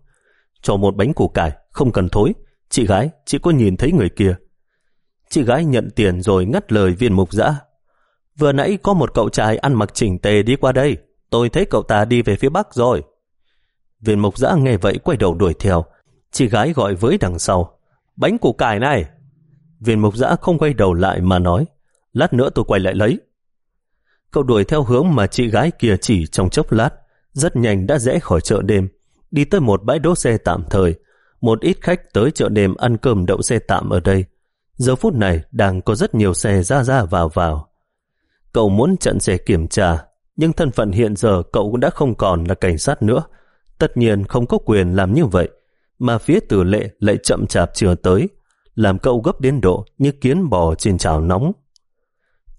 cho một bánh củ cải, không cần thối. Chị gái, chị có nhìn thấy người kia. Chị gái nhận tiền rồi ngắt lời viên mục dã Vừa nãy có một cậu trai ăn mặc chỉnh tề đi qua đây. Tôi thấy cậu ta đi về phía bắc rồi. Viên mục giã nghe vậy quay đầu đuổi theo. Chị gái gọi với đằng sau. Bánh củ cải này. Viên mục giã không quay đầu lại mà nói. Lát nữa tôi quay lại lấy. Cậu đuổi theo hướng mà chị gái kia chỉ trong chốc lát. Rất nhanh đã rẽ khỏi chợ đêm. Đi tới một bãi đỗ xe tạm thời. Một ít khách tới chợ đêm ăn cơm đậu xe tạm ở đây. Giờ phút này đang có rất nhiều xe ra ra vào vào. Cậu muốn chặn xe kiểm tra, nhưng thân phận hiện giờ cậu cũng đã không còn là cảnh sát nữa. Tất nhiên không có quyền làm như vậy, mà phía tử lệ lại chậm chạp chưa tới, làm cậu gấp đến độ như kiến bò trên chảo nóng.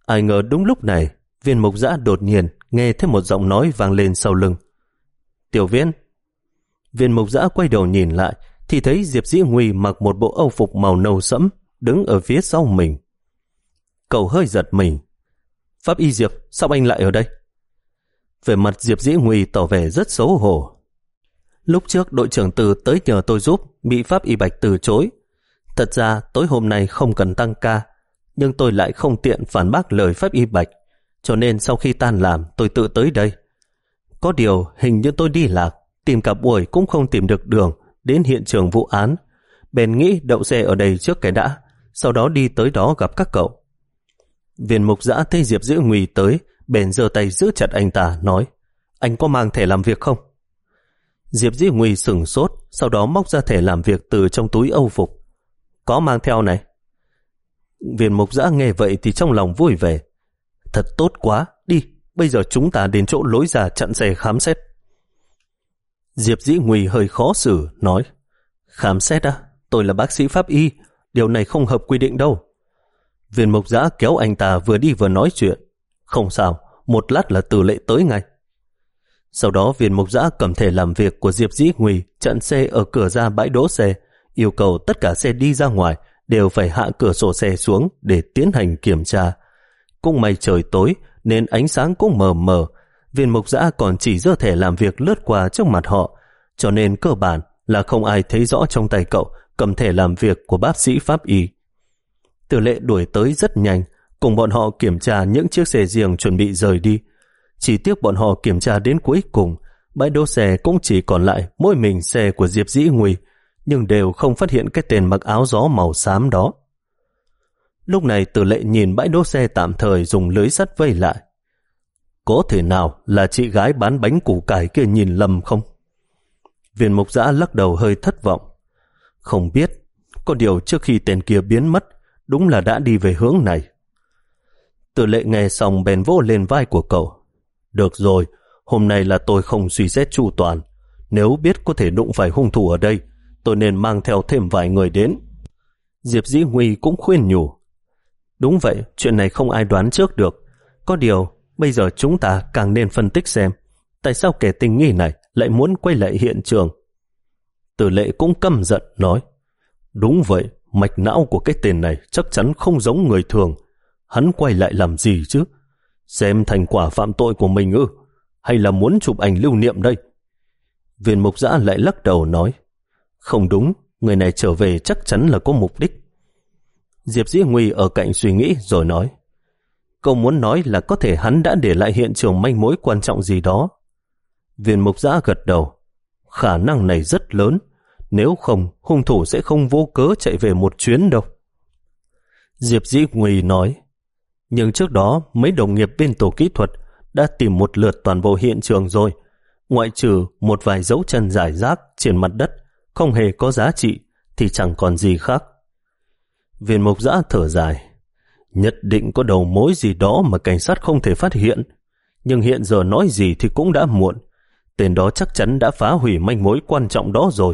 Ai ngờ đúng lúc này, viên mục giã đột nhiên nghe thấy một giọng nói vang lên sau lưng. Tiểu viên. Viên mục giã quay đầu nhìn lại, thì thấy Diệp Dĩ Nguy mặc một bộ âu phục màu nâu sẫm, đứng ở phía sau mình. Cậu hơi giật mình. Pháp y Diệp, sao anh lại ở đây? Về mặt Diệp Dĩ Nguy tỏ vẻ rất xấu hổ. Lúc trước đội trưởng Từ tới nhờ tôi giúp, bị Pháp y Bạch từ chối. Thật ra tối hôm nay không cần tăng ca, nhưng tôi lại không tiện phản bác lời Pháp y Bạch, cho nên sau khi tan làm tôi tự tới đây. Có điều hình như tôi đi lạc, tìm cả buổi cũng không tìm được đường đến hiện trường vụ án. Bèn nghĩ đậu xe ở đây trước cái đã, sau đó đi tới đó gặp các cậu. Viên mục giã thấy Diệp Dữ Nguy tới, bèn giơ tay giữ chặt anh ta, nói Anh có mang thẻ làm việc không? Diệp Dĩ Nguy sửng sốt, sau đó móc ra thẻ làm việc từ trong túi âu phục. Có mang theo này. Viên mục giã nghe vậy thì trong lòng vui vẻ. Thật tốt quá, đi, bây giờ chúng ta đến chỗ lối ra chặn xe khám xét. Diệp Dĩ Nguy hơi khó xử, nói Khám xét à? Tôi là bác sĩ pháp y, điều này không hợp quy định đâu. Viên Mộc giã kéo anh ta vừa đi vừa nói chuyện. Không sao, một lát là tử lệ tới ngay. Sau đó viên Mộc giã cầm thể làm việc của Diệp Dĩ Nguy chặn xe ở cửa ra bãi đỗ xe, yêu cầu tất cả xe đi ra ngoài đều phải hạ cửa sổ xe xuống để tiến hành kiểm tra. Cũng may trời tối nên ánh sáng cũng mờ mờ, viên Mộc giã còn chỉ dơ thẻ làm việc lướt qua trước mặt họ, cho nên cơ bản là không ai thấy rõ trong tay cậu cầm thẻ làm việc của bác sĩ pháp y. Tử lệ đuổi tới rất nhanh, cùng bọn họ kiểm tra những chiếc xe riêng chuẩn bị rời đi. Chỉ tiếc bọn họ kiểm tra đến cuối cùng, bãi đỗ xe cũng chỉ còn lại mỗi mình xe của Diệp Dĩ Nguy, nhưng đều không phát hiện cái tên mặc áo gió màu xám đó. Lúc này tử lệ nhìn bãi đỗ xe tạm thời dùng lưới sắt vây lại. Có thể nào là chị gái bán bánh củ cải kia nhìn lầm không? Viên mục giã lắc đầu hơi thất vọng. Không biết, có điều trước khi tên kia biến mất, đúng là đã đi về hướng này. Tử lệ nghe xong bèn vỗ lên vai của cậu. Được rồi, hôm nay là tôi không suy xét chu toàn. Nếu biết có thể đụng phải hung thủ ở đây, tôi nên mang theo thêm vài người đến. Diệp Dĩ Huy cũng khuyên nhủ. Đúng vậy, chuyện này không ai đoán trước được. Có điều, bây giờ chúng ta càng nên phân tích xem tại sao kẻ tình nghi này lại muốn quay lại hiện trường. Tử lệ cũng căm giận nói Đúng vậy, mạch não của cái tên này chắc chắn không giống người thường. Hắn quay lại làm gì chứ? Xem thành quả phạm tội của mình ư? Hay là muốn chụp ảnh lưu niệm đây? Viên mục giã lại lắc đầu nói Không đúng, người này trở về chắc chắn là có mục đích. Diệp Dĩ Nguy ở cạnh suy nghĩ rồi nói Câu muốn nói là có thể hắn đã để lại hiện trường manh mối quan trọng gì đó. Viên mục giã gật đầu. Khả năng này rất lớn. Nếu không, hung thủ sẽ không vô cớ chạy về một chuyến đâu. Diệp Dĩ Nguy nói, nhưng trước đó mấy đồng nghiệp bên tổ kỹ thuật đã tìm một lượt toàn bộ hiện trường rồi, ngoại trừ một vài dấu chân giải rác trên mặt đất, không hề có giá trị, thì chẳng còn gì khác. Viên mục giã thở dài, nhất định có đầu mối gì đó mà cảnh sát không thể phát hiện, nhưng hiện giờ nói gì thì cũng đã muộn, tên đó chắc chắn đã phá hủy manh mối quan trọng đó rồi.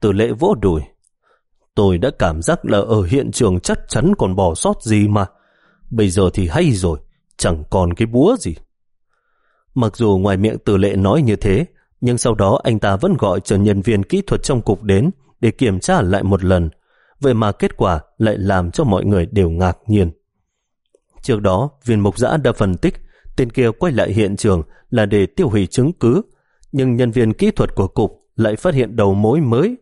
Từ lệ vỗ đùi. Tôi đã cảm giác là ở hiện trường chắc chắn còn bỏ sót gì mà. Bây giờ thì hay rồi, chẳng còn cái búa gì. Mặc dù ngoài miệng từ lệ nói như thế, nhưng sau đó anh ta vẫn gọi cho nhân viên kỹ thuật trong cục đến để kiểm tra lại một lần. Vậy mà kết quả lại làm cho mọi người đều ngạc nhiên. Trước đó, viên mục giã đã phân tích tên kia quay lại hiện trường là để tiêu hủy chứng cứ, nhưng nhân viên kỹ thuật của cục lại phát hiện đầu mối mới.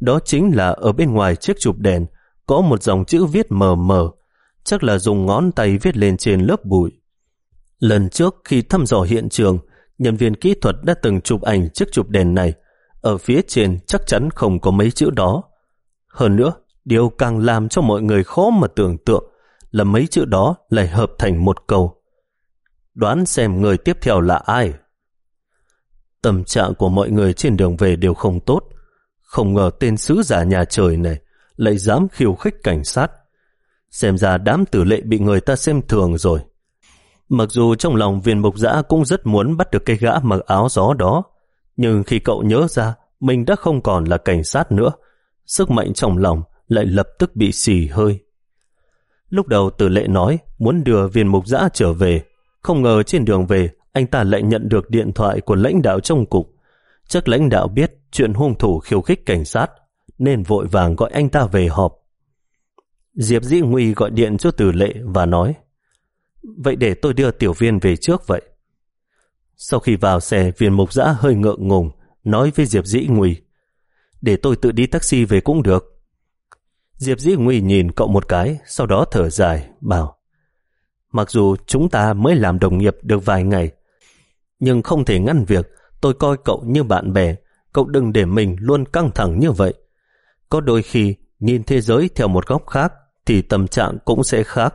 Đó chính là ở bên ngoài chiếc chụp đèn có một dòng chữ viết mờ mờ, chắc là dùng ngón tay viết lên trên lớp bụi. Lần trước khi thăm dò hiện trường, nhân viên kỹ thuật đã từng chụp ảnh chiếc chụp đèn này. Ở phía trên chắc chắn không có mấy chữ đó. Hơn nữa, điều càng làm cho mọi người khó mà tưởng tượng là mấy chữ đó lại hợp thành một câu. Đoán xem người tiếp theo là ai? Tâm trạng của mọi người trên đường về đều không tốt. Không ngờ tên sứ giả nhà trời này lại dám khiêu khích cảnh sát. Xem ra đám tử lệ bị người ta xem thường rồi. Mặc dù trong lòng viên mục giã cũng rất muốn bắt được cây gã mặc áo gió đó, nhưng khi cậu nhớ ra mình đã không còn là cảnh sát nữa, sức mạnh trong lòng lại lập tức bị xì hơi. Lúc đầu tử lệ nói muốn đưa viên mục giã trở về, không ngờ trên đường về anh ta lại nhận được điện thoại của lãnh đạo trong cục. Chắc lãnh đạo biết chuyện hung thủ khiêu khích cảnh sát, nên vội vàng gọi anh ta về họp. Diệp Dĩ Nguy gọi điện cho tử lệ và nói Vậy để tôi đưa tiểu viên về trước vậy. Sau khi vào xe, viên mục giã hơi ngượng ngùng, nói với Diệp Dĩ Nguy Để tôi tự đi taxi về cũng được. Diệp Dĩ Nguy nhìn cậu một cái, sau đó thở dài, bảo Mặc dù chúng ta mới làm đồng nghiệp được vài ngày, nhưng không thể ngăn việc tôi coi cậu như bạn bè, cậu đừng để mình luôn căng thẳng như vậy. Có đôi khi nhìn thế giới theo một góc khác thì tâm trạng cũng sẽ khác.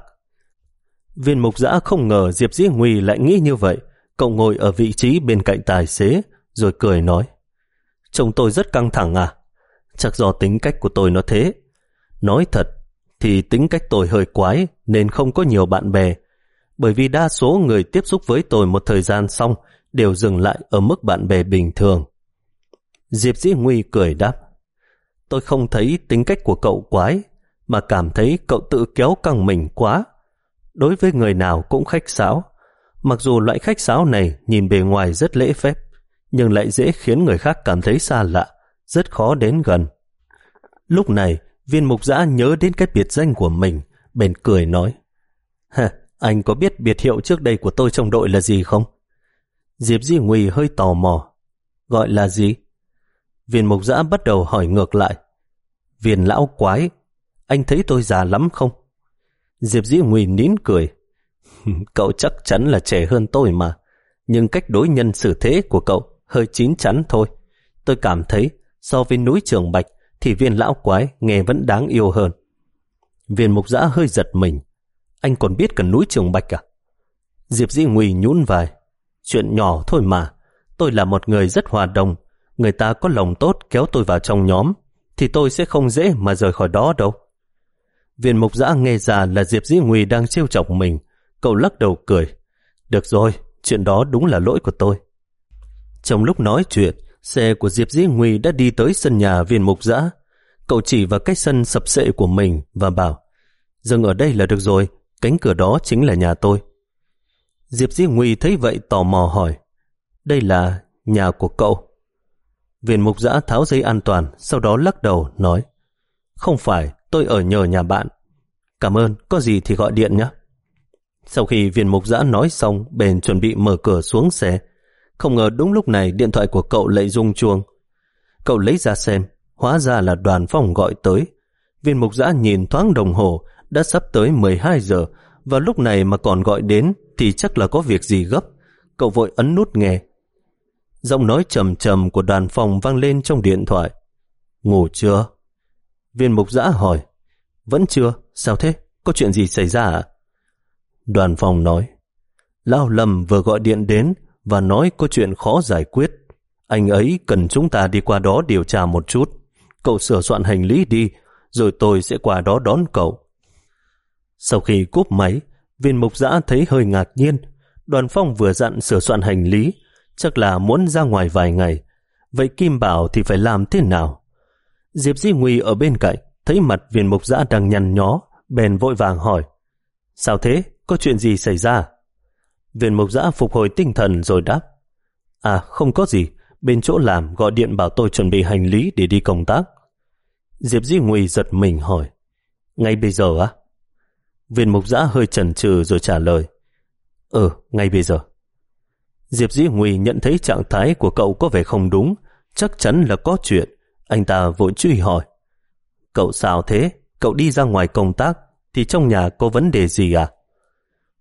Viên mục giã không ngờ Diệp Dĩ Nguy lại nghĩ như vậy. Cậu ngồi ở vị trí bên cạnh tài xế rồi cười nói Chồng tôi rất căng thẳng à? Chắc do tính cách của tôi nó thế. Nói thật thì tính cách tôi hơi quái nên không có nhiều bạn bè. Bởi vì đa số người tiếp xúc với tôi một thời gian xong đều dừng lại ở mức bạn bè bình thường. Diệp Dĩ Nguy cười đáp Tôi không thấy tính cách của cậu quái mà cảm thấy cậu tự kéo căng mình quá. Đối với người nào cũng khách sáo. Mặc dù loại khách sáo này nhìn bề ngoài rất lễ phép, nhưng lại dễ khiến người khác cảm thấy xa lạ, rất khó đến gần. Lúc này, viên mục giã nhớ đến cái biệt danh của mình, bèn cười nói. Hả, anh có biết biệt hiệu trước đây của tôi trong đội là gì không? Diệp Di Nguy hơi tò mò. Gọi là gì? Viên mục giã bắt đầu hỏi ngược lại. Viên lão quái, anh thấy tôi già lắm không? Diệp Di Nguy nín cười. cậu chắc chắn là trẻ hơn tôi mà, nhưng cách đối nhân xử thế của cậu hơi chín chắn thôi. Tôi cảm thấy so với núi Trường Bạch thì viên lão quái nghe vẫn đáng yêu hơn. Viên mục giã hơi giật mình. Anh còn biết cần núi Trường Bạch à? Diệp Di Nguy nhún vai. Chuyện nhỏ thôi mà. Tôi là một người rất hòa đồng. Người ta có lòng tốt kéo tôi vào trong nhóm thì tôi sẽ không dễ mà rời khỏi đó đâu. Viên mục giã nghe ra là Diệp Dĩ Nguy đang trêu chọc mình. Cậu lắc đầu cười. Được rồi, chuyện đó đúng là lỗi của tôi. Trong lúc nói chuyện, xe của Diệp Dĩ Nguy đã đi tới sân nhà viên mục giã. Cậu chỉ vào cách sân sập sệ của mình và bảo Dừng ở đây là được rồi, cánh cửa đó chính là nhà tôi. Diệp Di Nguy thấy vậy tò mò hỏi Đây là nhà của cậu. Viên mục giã tháo dây an toàn, sau đó lắc đầu, nói Không phải, tôi ở nhờ nhà bạn. Cảm ơn, có gì thì gọi điện nhé. Sau khi viên mục giã nói xong, bền chuẩn bị mở cửa xuống xe. Không ngờ đúng lúc này điện thoại của cậu lại rung chuông. Cậu lấy ra xem, hóa ra là đoàn phòng gọi tới. Viên mục giã nhìn thoáng đồng hồ, đã sắp tới 12 giờ, và lúc này mà còn gọi đến thì chắc là có việc gì gấp. Cậu vội ấn nút nghe. Giọng nói trầm trầm của đoàn phòng vang lên trong điện thoại. Ngủ chưa? Viên mục giã hỏi. Vẫn chưa, sao thế? Có chuyện gì xảy ra à? Đoàn phòng nói. Lao Lâm vừa gọi điện đến và nói có chuyện khó giải quyết. Anh ấy cần chúng ta đi qua đó điều tra một chút. Cậu sửa soạn hành lý đi, rồi tôi sẽ qua đó đón cậu. Sau khi cúp máy, viên mục giã thấy hơi ngạc nhiên. Đoàn phong vừa dặn sửa soạn hành lý, chắc là muốn ra ngoài vài ngày. Vậy Kim Bảo thì phải làm thế nào? Diệp Di Nguy ở bên cạnh, thấy mặt viên mục giã đang nhăn nhó, bèn vội vàng hỏi. Sao thế? Có chuyện gì xảy ra? Viên mục giã phục hồi tinh thần rồi đáp. À, không có gì. Bên chỗ làm gọi điện bảo tôi chuẩn bị hành lý để đi công tác. Diệp Di Nguy giật mình hỏi, ngay bây giờ á? Viên mục giã hơi chần chừ rồi trả lời, Ừ, ngay bây giờ. Diệp Di Nguy nhận thấy trạng thái của cậu có vẻ không đúng, chắc chắn là có chuyện. Anh ta vội truy hỏi. Cậu sao thế? Cậu đi ra ngoài công tác, thì trong nhà có vấn đề gì à?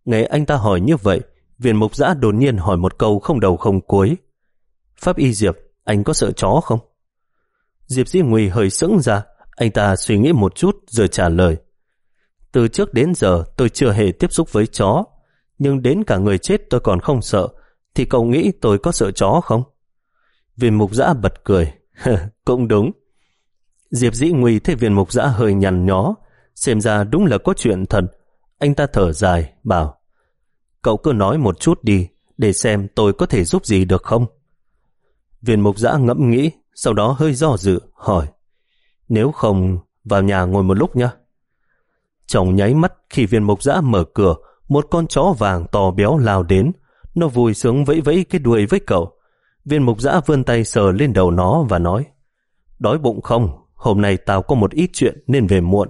Nghe anh ta hỏi như vậy, viên mục giã đột nhiên hỏi một câu không đầu không cuối. Pháp y Diệp, anh có sợ chó không? Diệp Di Nguy hơi sững ra, anh ta suy nghĩ một chút rồi trả lời. Từ trước đến giờ tôi chưa hề tiếp xúc với chó, nhưng đến cả người chết tôi còn không sợ, thì cậu nghĩ tôi có sợ chó không? Viên mục giã bật cười. Cũng đúng. Diệp dĩ nguy thấy viên mục giã hơi nhằn nhó, xem ra đúng là có chuyện thật. Anh ta thở dài, bảo, cậu cứ nói một chút đi, để xem tôi có thể giúp gì được không? Viên mục giã ngẫm nghĩ, sau đó hơi do dự, hỏi, nếu không, vào nhà ngồi một lúc nhé. Trong nháy mắt khi viên mục giã mở cửa, một con chó vàng to béo lao đến, nó vui sướng vẫy vẫy cái đuôi với cậu. Viên mục giã vươn tay sờ lên đầu nó và nói Đói bụng không? Hôm nay tao có một ít chuyện nên về muộn.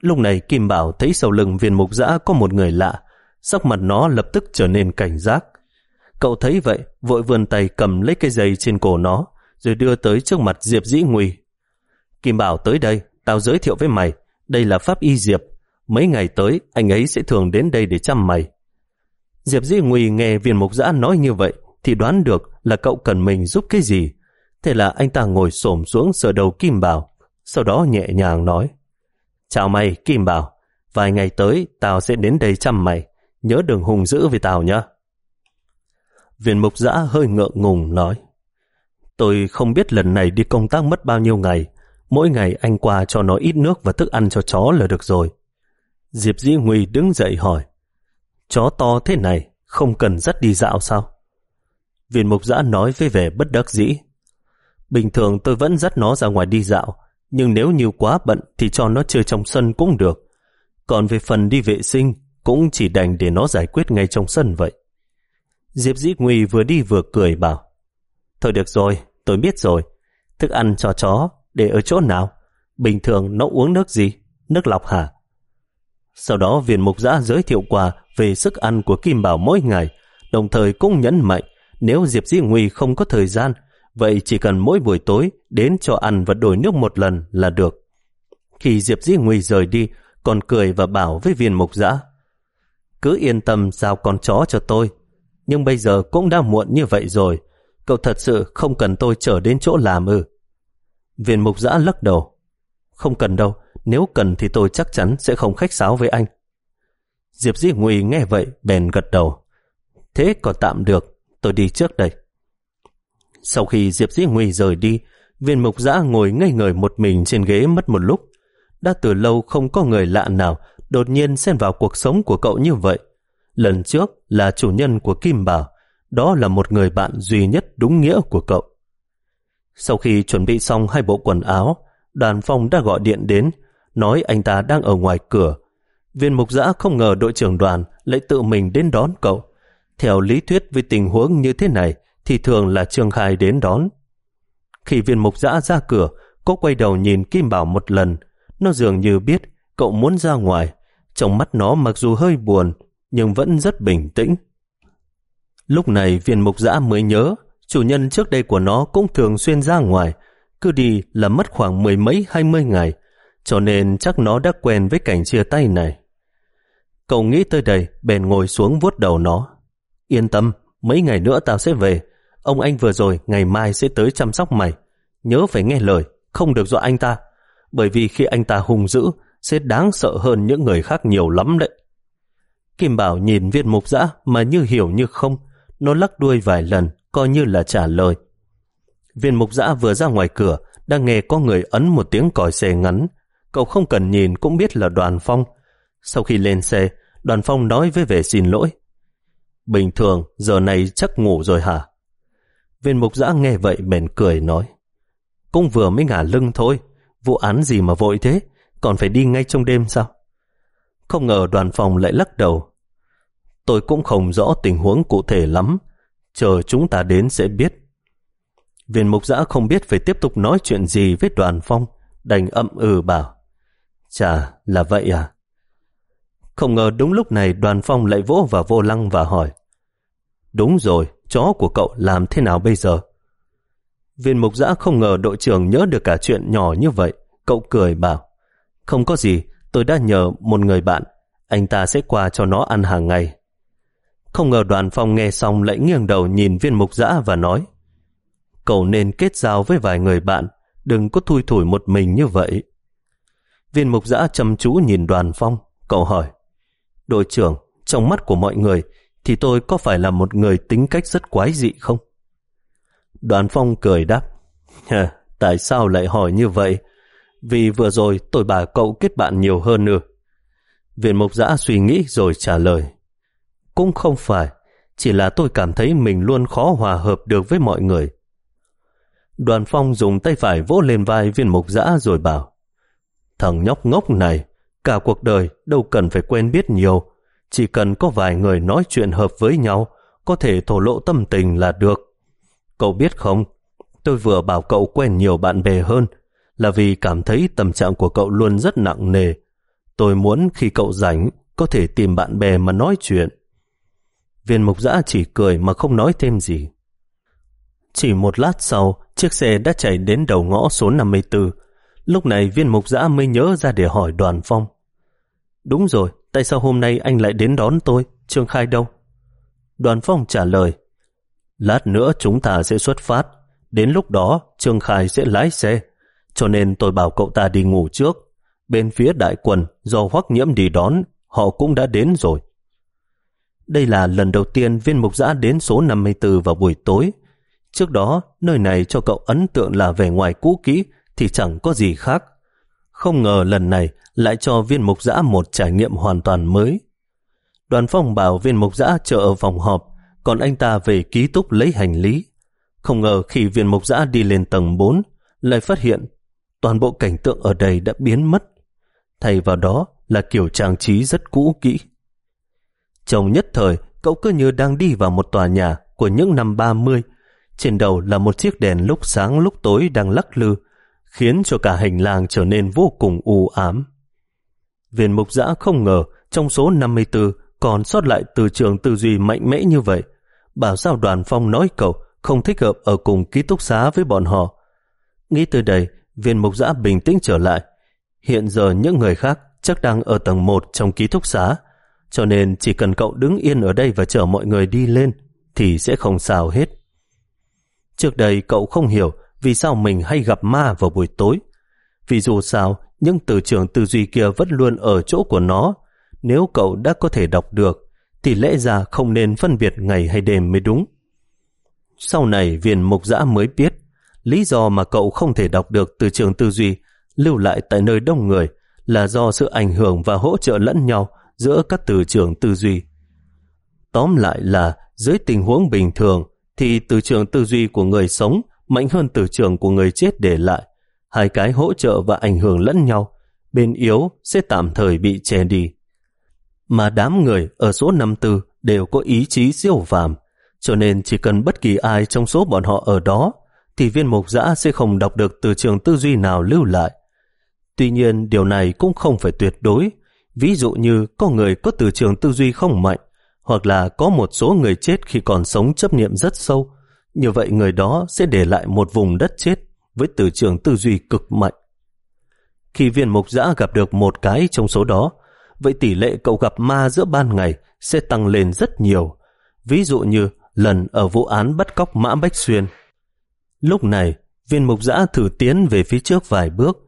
Lúc này Kim Bảo thấy sau lưng viên mục giã có một người lạ, sắc mặt nó lập tức trở nên cảnh giác. Cậu thấy vậy, vội vươn tay cầm lấy cái giày trên cổ nó, rồi đưa tới trước mặt Diệp Dĩ Nguy. Kim Bảo tới đây, tao giới thiệu với mày, đây là Pháp Y Diệp. Mấy ngày tới, anh ấy sẽ thường đến đây để chăm mày. Diệp Di Nguy nghe viên mục giã nói như vậy, thì đoán được là cậu cần mình giúp cái gì. Thế là anh ta ngồi xổm xuống sờ đầu Kim Bảo, sau đó nhẹ nhàng nói Chào mày, Kim Bảo, vài ngày tới tao sẽ đến đây chăm mày, nhớ đừng hùng dữ với tao nhé. Viên mục giã hơi ngượng ngùng nói Tôi không biết lần này đi công tác mất bao nhiêu ngày, mỗi ngày anh qua cho nó ít nước và thức ăn cho chó là được rồi. Diệp Dĩ Nguy đứng dậy hỏi Chó to thế này, không cần dắt đi dạo sao? Viên mục giã nói với vẻ bất đắc dĩ. Bình thường tôi vẫn dắt nó ra ngoài đi dạo, nhưng nếu như quá bận thì cho nó chơi trong sân cũng được. Còn về phần đi vệ sinh, cũng chỉ đành để nó giải quyết ngay trong sân vậy. Diệp Dĩ Nguy vừa đi vừa cười bảo Thôi được rồi, tôi biết rồi. Thức ăn cho chó, để ở chỗ nào? Bình thường nó uống nước gì? Nước lọc hả? Sau đó viên mục giã giới thiệu quà về sức ăn của Kim Bảo mỗi ngày, đồng thời cũng nhấn mạnh nếu Diệp Di Nguy không có thời gian, vậy chỉ cần mỗi buổi tối đến cho ăn và đổi nước một lần là được. Khi Diệp Di Nguy rời đi, còn cười và bảo với viên mục giã. Cứ yên tâm giao con chó cho tôi. Nhưng bây giờ cũng đã muộn như vậy rồi. Cậu thật sự không cần tôi trở đến chỗ làm ư. Viên mục giã lắc đầu. Không cần đâu, nếu cần thì tôi chắc chắn sẽ không khách sáo với anh. Diệp Di Nguy nghe vậy, bèn gật đầu. Thế còn tạm được, tôi đi trước đây. Sau khi Diệp Di Nguy rời đi, viên mục giã ngồi ngây người một mình trên ghế mất một lúc. Đã từ lâu không có người lạ nào đột nhiên xen vào cuộc sống của cậu như vậy. Lần trước là chủ nhân của Kim Bảo, đó là một người bạn duy nhất đúng nghĩa của cậu. Sau khi chuẩn bị xong hai bộ quần áo, đoàn phong đã gọi điện đến, nói anh ta đang ở ngoài cửa. Viên mục giã không ngờ đội trưởng đoàn lại tự mình đến đón cậu. Theo lý thuyết với tình huống như thế này thì thường là Trương Khai đến đón. Khi viên mục giã ra cửa, cô quay đầu nhìn Kim Bảo một lần. Nó dường như biết cậu muốn ra ngoài. Trong mắt nó mặc dù hơi buồn, nhưng vẫn rất bình tĩnh. Lúc này viên mục giã mới nhớ, chủ nhân trước đây của nó cũng thường xuyên ra ngoài, cứ đi là mất khoảng mười mấy hai mươi ngày, cho nên chắc nó đã quen với cảnh chia tay này. Cậu nghĩ tới đây, bèn ngồi xuống vuốt đầu nó. Yên tâm, mấy ngày nữa tao sẽ về. Ông anh vừa rồi ngày mai sẽ tới chăm sóc mày. Nhớ phải nghe lời, không được dọa anh ta. Bởi vì khi anh ta hung dữ, sẽ đáng sợ hơn những người khác nhiều lắm đấy. Kim Bảo nhìn viên mục dã mà như hiểu như không. Nó lắc đuôi vài lần, coi như là trả lời. Viên mục dã vừa ra ngoài cửa, đang nghe có người ấn một tiếng còi xe ngắn. Cậu không cần nhìn cũng biết là đoàn phong. Sau khi lên xe, đoàn phong nói với vẻ xin lỗi. Bình thường, giờ này chắc ngủ rồi hả? Viên mục giã nghe vậy mền cười nói. Cũng vừa mới ngả lưng thôi, vụ án gì mà vội thế, còn phải đi ngay trong đêm sao? Không ngờ đoàn phòng lại lắc đầu. Tôi cũng không rõ tình huống cụ thể lắm, chờ chúng ta đến sẽ biết. Viên mục giã không biết phải tiếp tục nói chuyện gì với đoàn phong, đành ậm ừ bảo. Chà, là vậy à? Không ngờ đúng lúc này đoàn phong lại vỗ vào vô lăng và hỏi. Đúng rồi, chó của cậu làm thế nào bây giờ? Viên mục giã không ngờ đội trưởng nhớ được cả chuyện nhỏ như vậy. Cậu cười bảo, không có gì, tôi đã nhờ một người bạn, anh ta sẽ qua cho nó ăn hàng ngày. Không ngờ đoàn phong nghe xong lại nghiêng đầu nhìn viên mục Dã và nói, cậu nên kết giao với vài người bạn, đừng có thui thủi một mình như vậy. Viên mục Dã chăm chú nhìn đoàn phong, cậu hỏi, đội trưởng, trong mắt của mọi người thì tôi có phải là một người tính cách rất quái dị không? Đoàn phong cười đáp, tại sao lại hỏi như vậy? Vì vừa rồi tôi bảo cậu kết bạn nhiều hơn nữa. Viên mục giã suy nghĩ rồi trả lời, cũng không phải, chỉ là tôi cảm thấy mình luôn khó hòa hợp được với mọi người. Đoàn phong dùng tay phải vỗ lên vai viên mục giã rồi bảo, thằng nhóc ngốc này, cả cuộc đời đâu cần phải quen biết nhiều, chỉ cần có vài người nói chuyện hợp với nhau, có thể thổ lộ tâm tình là được. Cậu biết không, tôi vừa bảo cậu quen nhiều bạn bè hơn, là vì cảm thấy tâm trạng của cậu luôn rất nặng nề. Tôi muốn khi cậu rảnh, có thể tìm bạn bè mà nói chuyện. Viên mục giã chỉ cười mà không nói thêm gì. Chỉ một lát sau, chiếc xe đã chạy đến đầu ngõ số 54. Lúc này viên mục giã mới nhớ ra để hỏi đoàn phong. Đúng rồi, tại sao hôm nay anh lại đến đón tôi? Trương Khai đâu? Đoàn phong trả lời. Lát nữa chúng ta sẽ xuất phát. Đến lúc đó, Trương Khai sẽ lái xe. Cho nên tôi bảo cậu ta đi ngủ trước. Bên phía đại quần, do hoắc nhiễm đi đón, họ cũng đã đến rồi. Đây là lần đầu tiên viên mục giã đến số 54 vào buổi tối. Trước đó, nơi này cho cậu ấn tượng là về ngoài cũ kỹ thì chẳng có gì khác. Không ngờ lần này lại cho viên mục giã một trải nghiệm hoàn toàn mới. Đoàn phong bảo viên mục giã chờ ở phòng họp, còn anh ta về ký túc lấy hành lý. Không ngờ khi viên mục giã đi lên tầng 4, lại phát hiện toàn bộ cảnh tượng ở đây đã biến mất. Thay vào đó là kiểu trang trí rất cũ kỹ. Trong nhất thời, cậu cứ như đang đi vào một tòa nhà của những năm 30. Trên đầu là một chiếc đèn lúc sáng lúc tối đang lắc lư, khiến cho cả hành lang trở nên vô cùng u ám. Viên mục giã không ngờ trong số 54 còn sót lại từ trường tư duy mạnh mẽ như vậy. Bảo sao đoàn phong nói cậu không thích hợp ở cùng ký túc xá với bọn họ. Nghĩ từ đây, viên mục giã bình tĩnh trở lại. Hiện giờ những người khác chắc đang ở tầng 1 trong ký túc xá, cho nên chỉ cần cậu đứng yên ở đây và chờ mọi người đi lên thì sẽ không sao hết. Trước đây cậu không hiểu vì sao mình hay gặp ma vào buổi tối. Vì dù sao, những từ trường tư duy kia vẫn luôn ở chỗ của nó. Nếu cậu đã có thể đọc được, thì lẽ ra không nên phân biệt ngày hay đêm mới đúng. Sau này viên mục giã mới biết, lý do mà cậu không thể đọc được từ trường tư duy lưu lại tại nơi đông người là do sự ảnh hưởng và hỗ trợ lẫn nhau giữa các từ trường tư duy. Tóm lại là dưới tình huống bình thường thì từ trường tư duy của người sống mạnh hơn từ trường của người chết để lại. Hai cái hỗ trợ và ảnh hưởng lẫn nhau, bên yếu sẽ tạm thời bị che đi. Mà đám người ở số 54 đều có ý chí siêu phàm, cho nên chỉ cần bất kỳ ai trong số bọn họ ở đó, thì viên mục giã sẽ không đọc được từ trường tư duy nào lưu lại. Tuy nhiên, điều này cũng không phải tuyệt đối. Ví dụ như có người có từ trường tư duy không mạnh, hoặc là có một số người chết khi còn sống chấp niệm rất sâu, như vậy người đó sẽ để lại một vùng đất chết với từ trường tư duy cực mạnh. Khi viên mục giã gặp được một cái trong số đó, vậy tỷ lệ cậu gặp ma giữa ban ngày sẽ tăng lên rất nhiều. Ví dụ như lần ở vụ án bắt cóc Mã Bách Xuyên. Lúc này, viên mục giã thử tiến về phía trước vài bước.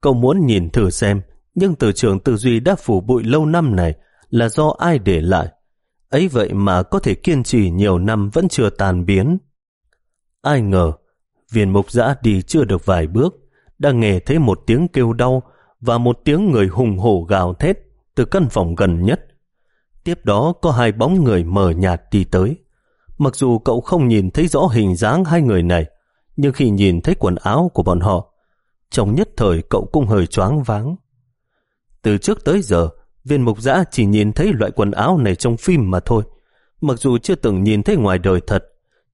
Cậu muốn nhìn thử xem, nhưng từ trường tư duy đã phủ bụi lâu năm này là do ai để lại. Ấy vậy mà có thể kiên trì nhiều năm vẫn chưa tàn biến. Ai ngờ, viên mục giã đi chưa được vài bước, đã nghe thấy một tiếng kêu đau và một tiếng người hùng hổ gào thét từ căn phòng gần nhất. Tiếp đó có hai bóng người mờ nhạt đi tới. Mặc dù cậu không nhìn thấy rõ hình dáng hai người này, nhưng khi nhìn thấy quần áo của bọn họ, trong nhất thời cậu cũng hơi choáng váng. Từ trước tới giờ, viên mục giã chỉ nhìn thấy loại quần áo này trong phim mà thôi. Mặc dù chưa từng nhìn thấy ngoài đời thật,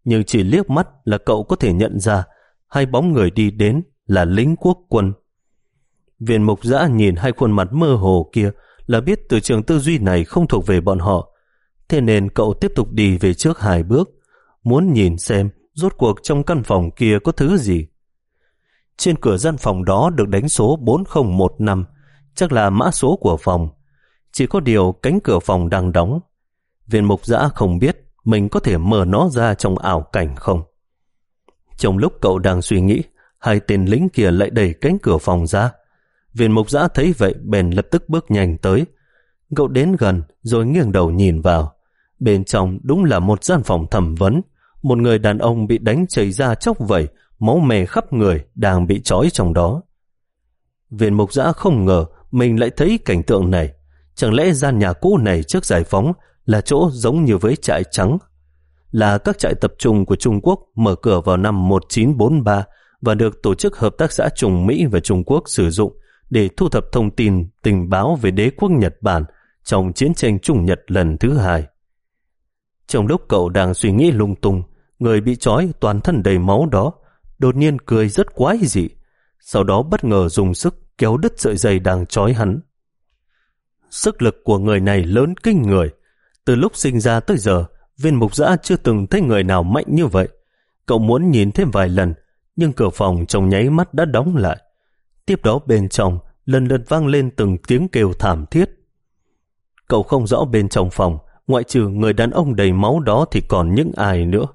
nhưng chỉ liếc mắt là cậu có thể nhận ra hai bóng người đi đến là lính quốc quân. Viên mục giã nhìn hai khuôn mặt mơ hồ kia là biết từ trường tư duy này không thuộc về bọn họ. Thế nên cậu tiếp tục đi về trước hai bước, muốn nhìn xem rốt cuộc trong căn phòng kia có thứ gì. Trên cửa gian phòng đó được đánh số 4015, chắc là mã số của phòng. Chỉ có điều cánh cửa phòng đang đóng. Viên mục giã không biết mình có thể mở nó ra trong ảo cảnh không. Trong lúc cậu đang suy nghĩ, hai tên lính kia lại đẩy cánh cửa phòng ra. Viên mục giã thấy vậy bèn lập tức bước nhanh tới. Cậu đến gần rồi nghiêng đầu nhìn vào. Bên trong đúng là một gian phòng thẩm vấn. Một người đàn ông bị đánh chảy ra chốc vẩy, máu mè khắp người đang bị trói trong đó. Viên mục giã không ngờ mình lại thấy cảnh tượng này. Chẳng lẽ gian nhà cũ này trước giải phóng là chỗ giống như với trại trắng? Là các trại tập trung của Trung Quốc mở cửa vào năm 1943 và được Tổ chức Hợp tác xã Trung Mỹ và Trung Quốc sử dụng để thu thập thông tin tình báo về đế quốc Nhật Bản trong chiến tranh Trung Nhật lần thứ hai. Trong lúc cậu đang suy nghĩ lung tung, người bị trói toàn thân đầy máu đó đột nhiên cười rất quái dị, sau đó bất ngờ dùng sức kéo đứt sợi dây đang trói hắn. Sức lực của người này lớn kinh người. Từ lúc sinh ra tới giờ, viên mục giã chưa từng thấy người nào mạnh như vậy. Cậu muốn nhìn thêm vài lần, nhưng cửa phòng trong nháy mắt đã đóng lại. Tiếp đó bên trong lần lượt vang lên từng tiếng kêu thảm thiết. Cậu không rõ bên trong phòng, ngoại trừ người đàn ông đầy máu đó thì còn những ai nữa.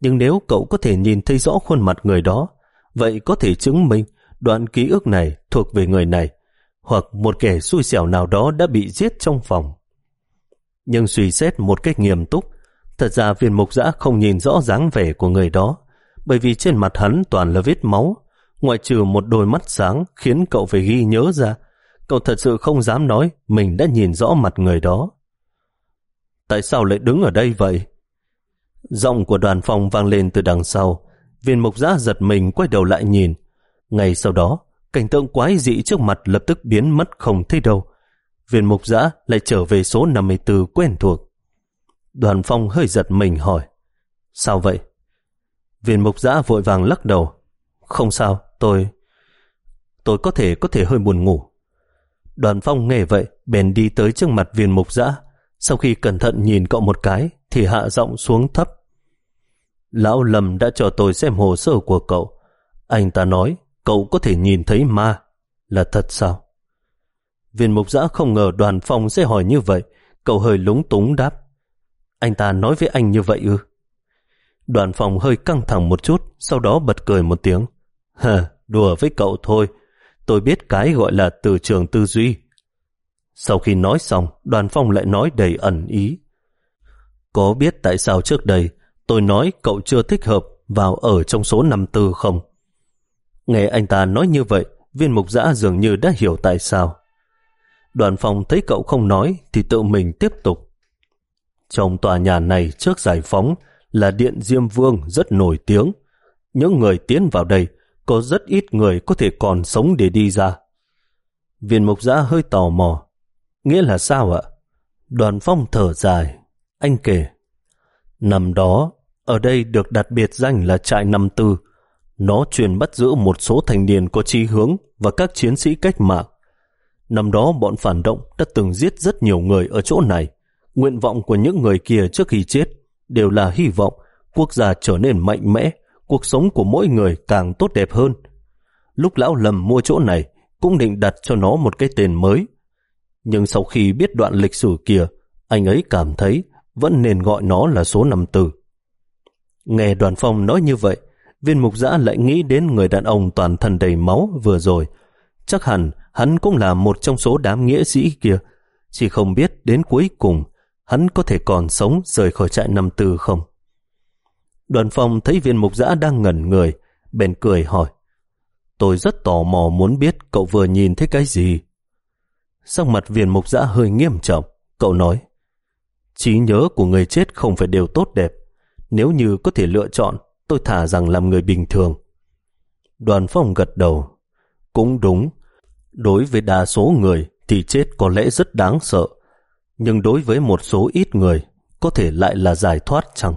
Nhưng nếu cậu có thể nhìn thấy rõ khuôn mặt người đó, vậy có thể chứng minh đoạn ký ức này thuộc về người này, hoặc một kẻ xui xẻo nào đó đã bị giết trong phòng. Nhưng suy xét một cách nghiêm túc, thật ra viên mục giã không nhìn rõ dáng vẻ của người đó, bởi vì trên mặt hắn toàn là vết máu, ngoại trừ một đôi mắt sáng khiến cậu phải ghi nhớ ra. Cậu thật sự không dám nói mình đã nhìn rõ mặt người đó. Tại sao lại đứng ở đây vậy? Giọng của đoàn phòng vang lên từ đằng sau. Viên mục giã giật mình quay đầu lại nhìn. Ngay sau đó, cảnh tượng quái dị trước mặt lập tức biến mất không thấy đâu. Viên mục giã lại trở về số 54 quen thuộc. Đoàn phong hơi giật mình hỏi. Sao vậy? Viên mục giã vội vàng lắc đầu. Không sao, tôi... Tôi có thể có thể hơi buồn ngủ. Đoàn phong nghe vậy, bèn đi tới trước mặt viên mục giã. Sau khi cẩn thận nhìn cậu một cái, thì hạ giọng xuống thấp. Lão Lâm đã cho tôi xem hồ sơ của cậu. Anh ta nói cậu có thể nhìn thấy ma. Là thật sao? Viên mục giã không ngờ đoàn phong sẽ hỏi như vậy. Cậu hơi lúng túng đáp. Anh ta nói với anh như vậy ư? Đoàn phòng hơi căng thẳng một chút, sau đó bật cười một tiếng. Hờ, đùa với cậu thôi. Tôi biết cái gọi là từ trường tư duy. Sau khi nói xong, đoàn phong lại nói đầy ẩn ý. Có biết tại sao trước đây tôi nói cậu chưa thích hợp vào ở trong số năm tư không? Nghe anh ta nói như vậy, viên mục giã dường như đã hiểu tại sao. Đoàn phòng thấy cậu không nói thì tự mình tiếp tục. Trong tòa nhà này trước giải phóng là Điện Diêm Vương rất nổi tiếng. Những người tiến vào đây có rất ít người có thể còn sống để đi ra. Viên mục giã hơi tò mò. Nghĩa là sao ạ? Đoàn phong thở dài. Anh kể. Năm đó, ở đây được đặt biệt danh là trại năm tư. Nó truyền bắt giữ một số thành niên có chi hướng và các chiến sĩ cách mạng. Năm đó bọn phản động đã từng giết rất nhiều người ở chỗ này. Nguyện vọng của những người kia trước khi chết đều là hy vọng quốc gia trở nên mạnh mẽ, cuộc sống của mỗi người càng tốt đẹp hơn. Lúc lão lầm mua chỗ này, cũng định đặt cho nó một cái tên mới. Nhưng sau khi biết đoạn lịch sử kia, anh ấy cảm thấy vẫn nên gọi nó là số 54. Nghe đoàn phong nói như vậy, viên mục giã lại nghĩ đến người đàn ông toàn thân đầy máu vừa rồi. Chắc hẳn hắn cũng là một trong số đám nghĩa sĩ kia, chỉ không biết đến cuối cùng hắn có thể còn sống rời khỏi trại năm tư không? Đoàn phong thấy viên mục giã đang ngẩn người, bèn cười hỏi. Tôi rất tò mò muốn biết cậu vừa nhìn thấy cái gì. Sắc mặt viên mục giã hơi nghiêm trọng, cậu nói. trí nhớ của người chết không phải đều tốt đẹp. Nếu như có thể lựa chọn, tôi thả rằng làm người bình thường. Đoàn phong gật đầu. Cũng đúng. Đối với đa số người thì chết có lẽ rất đáng sợ nhưng đối với một số ít người có thể lại là giải thoát chăng?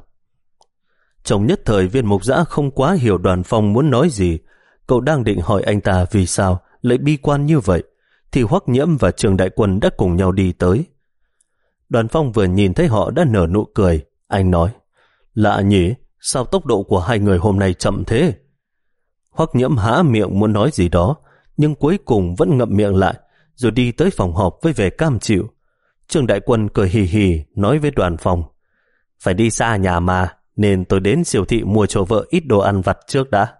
Trong nhất thời viên mục giã không quá hiểu đoàn phong muốn nói gì, cậu đang định hỏi anh ta vì sao lại bi quan như vậy, thì Hoắc Nhiễm và Trường Đại Quân đã cùng nhau đi tới. Đoàn phong vừa nhìn thấy họ đã nở nụ cười, anh nói, lạ nhỉ, sao tốc độ của hai người hôm nay chậm thế? Hoắc Nhiễm há miệng muốn nói gì đó, nhưng cuối cùng vẫn ngậm miệng lại, rồi đi tới phòng họp với vẻ cam chịu. Trường Đại Quân cười hì hì nói với đoàn phòng, phải đi xa nhà mà, nên tôi đến siêu thị mua cho vợ ít đồ ăn vặt trước đã.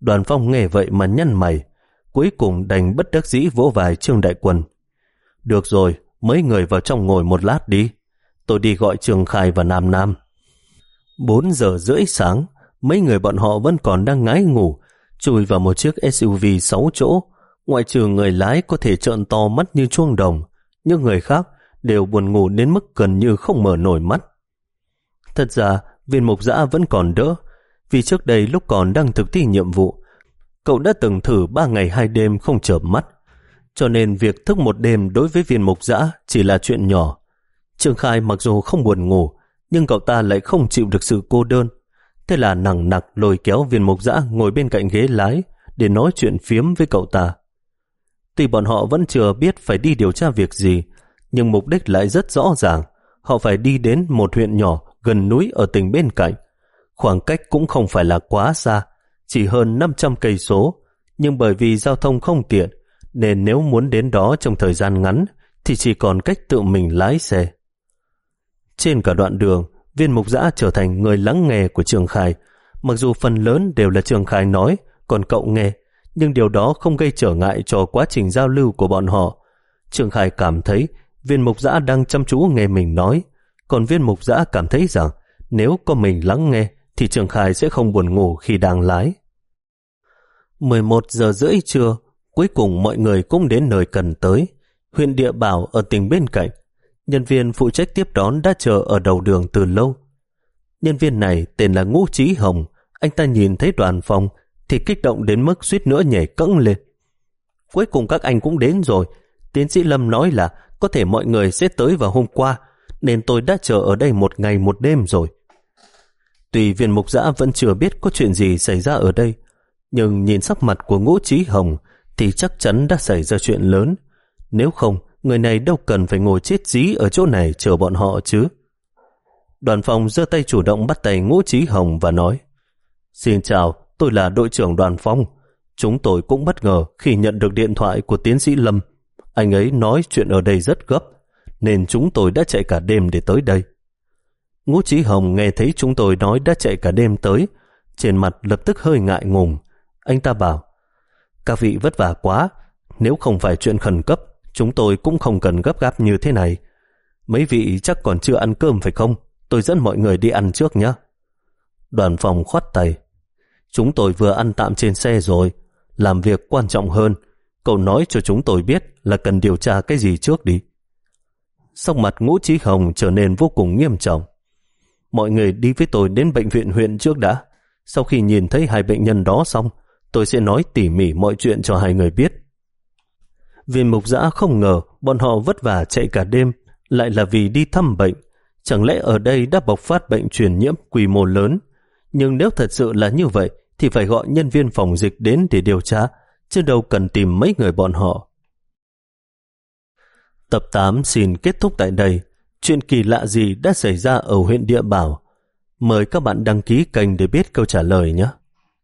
Đoàn phong nghe vậy mà nhăn mày, cuối cùng đành bất đắc dĩ vỗ vài Trương Đại Quân. Được rồi, mấy người vào trong ngồi một lát đi. Tôi đi gọi Trường Khai và Nam Nam. 4 giờ rưỡi sáng, mấy người bọn họ vẫn còn đang ngái ngủ, chui vào một chiếc SUV 6 chỗ. Ngoại trừ người lái có thể trợn to mắt như chuông đồng, nhưng người khác đều buồn ngủ đến mức gần như không mở nổi mắt. Thật ra, viên mục giã vẫn còn đỡ, vì trước đây lúc còn đang thực thi nhiệm vụ, cậu đã từng thử ba ngày hai đêm không chợp mắt, cho nên việc thức một đêm đối với viên mục giã chỉ là chuyện nhỏ. Trương Khai mặc dù không buồn ngủ, nhưng cậu ta lại không chịu được sự cô đơn. Thế là nặng nặc lôi kéo viên mục dã ngồi bên cạnh ghế lái để nói chuyện phiếm với cậu ta. Tuy bọn họ vẫn chưa biết phải đi điều tra việc gì, nhưng mục đích lại rất rõ ràng. Họ phải đi đến một huyện nhỏ gần núi ở tỉnh bên cạnh. Khoảng cách cũng không phải là quá xa, chỉ hơn 500 cây số, nhưng bởi vì giao thông không tiện, nên nếu muốn đến đó trong thời gian ngắn thì chỉ còn cách tự mình lái xe. Trên cả đoạn đường, viên mục giã trở thành người lắng nghe của Trường Khai. Mặc dù phần lớn đều là Trường Khai nói, còn cậu nghe, nhưng điều đó không gây trở ngại cho quá trình giao lưu của bọn họ. Trường Khai cảm thấy viên mục giã đang chăm chú nghe mình nói, còn viên mục giã cảm thấy rằng nếu có mình lắng nghe thì Trường Khai sẽ không buồn ngủ khi đang lái. 11 giờ rưỡi trưa, cuối cùng mọi người cũng đến nơi cần tới. Huyện Địa Bảo ở tỉnh bên cạnh, nhân viên phụ trách tiếp đón đã chờ ở đầu đường từ lâu. Nhân viên này tên là Ngũ Trí Hồng, anh ta nhìn thấy đoàn phòng thì kích động đến mức suýt nữa nhảy cẫng lên. Cuối cùng các anh cũng đến rồi, tiến sĩ Lâm nói là có thể mọi người sẽ tới vào hôm qua, nên tôi đã chờ ở đây một ngày một đêm rồi. Tùy viên mục giã vẫn chưa biết có chuyện gì xảy ra ở đây, nhưng nhìn sắc mặt của ngũ trí hồng thì chắc chắn đã xảy ra chuyện lớn. Nếu không, người này đâu cần phải ngồi chết dí ở chỗ này chờ bọn họ chứ. Đoàn phòng giơ tay chủ động bắt tay ngũ trí hồng và nói Xin chào, tôi là đội trưởng đoàn phong. Chúng tôi cũng bất ngờ khi nhận được điện thoại của tiến sĩ Lâm. Anh ấy nói chuyện ở đây rất gấp, nên chúng tôi đã chạy cả đêm để tới đây. Ngũ Chí Hồng nghe thấy chúng tôi nói đã chạy cả đêm tới, trên mặt lập tức hơi ngại ngùng. Anh ta bảo, các vị vất vả quá, nếu không phải chuyện khẩn cấp, chúng tôi cũng không cần gấp gáp như thế này. Mấy vị chắc còn chưa ăn cơm phải không? Tôi dẫn mọi người đi ăn trước nhé. Đoàn phòng khoát tay. Chúng tôi vừa ăn tạm trên xe rồi, làm việc quan trọng hơn. Cậu nói cho chúng tôi biết là cần điều tra cái gì trước đi. Sắc mặt ngũ trí hồng trở nên vô cùng nghiêm trọng. Mọi người đi với tôi đến bệnh viện huyện trước đã. Sau khi nhìn thấy hai bệnh nhân đó xong, tôi sẽ nói tỉ mỉ mọi chuyện cho hai người biết. Viên mục giã không ngờ bọn họ vất vả chạy cả đêm, lại là vì đi thăm bệnh. Chẳng lẽ ở đây đã bộc phát bệnh truyền nhiễm quy mô lớn? Nhưng nếu thật sự là như vậy, thì phải gọi nhân viên phòng dịch đến để điều tra, chứ đâu cần tìm mấy người bọn họ. Tập 8 xin kết thúc tại đây. Chuyện kỳ lạ gì đã xảy ra ở huyện Địa Bảo? Mời các bạn đăng ký kênh để biết câu trả lời nhé.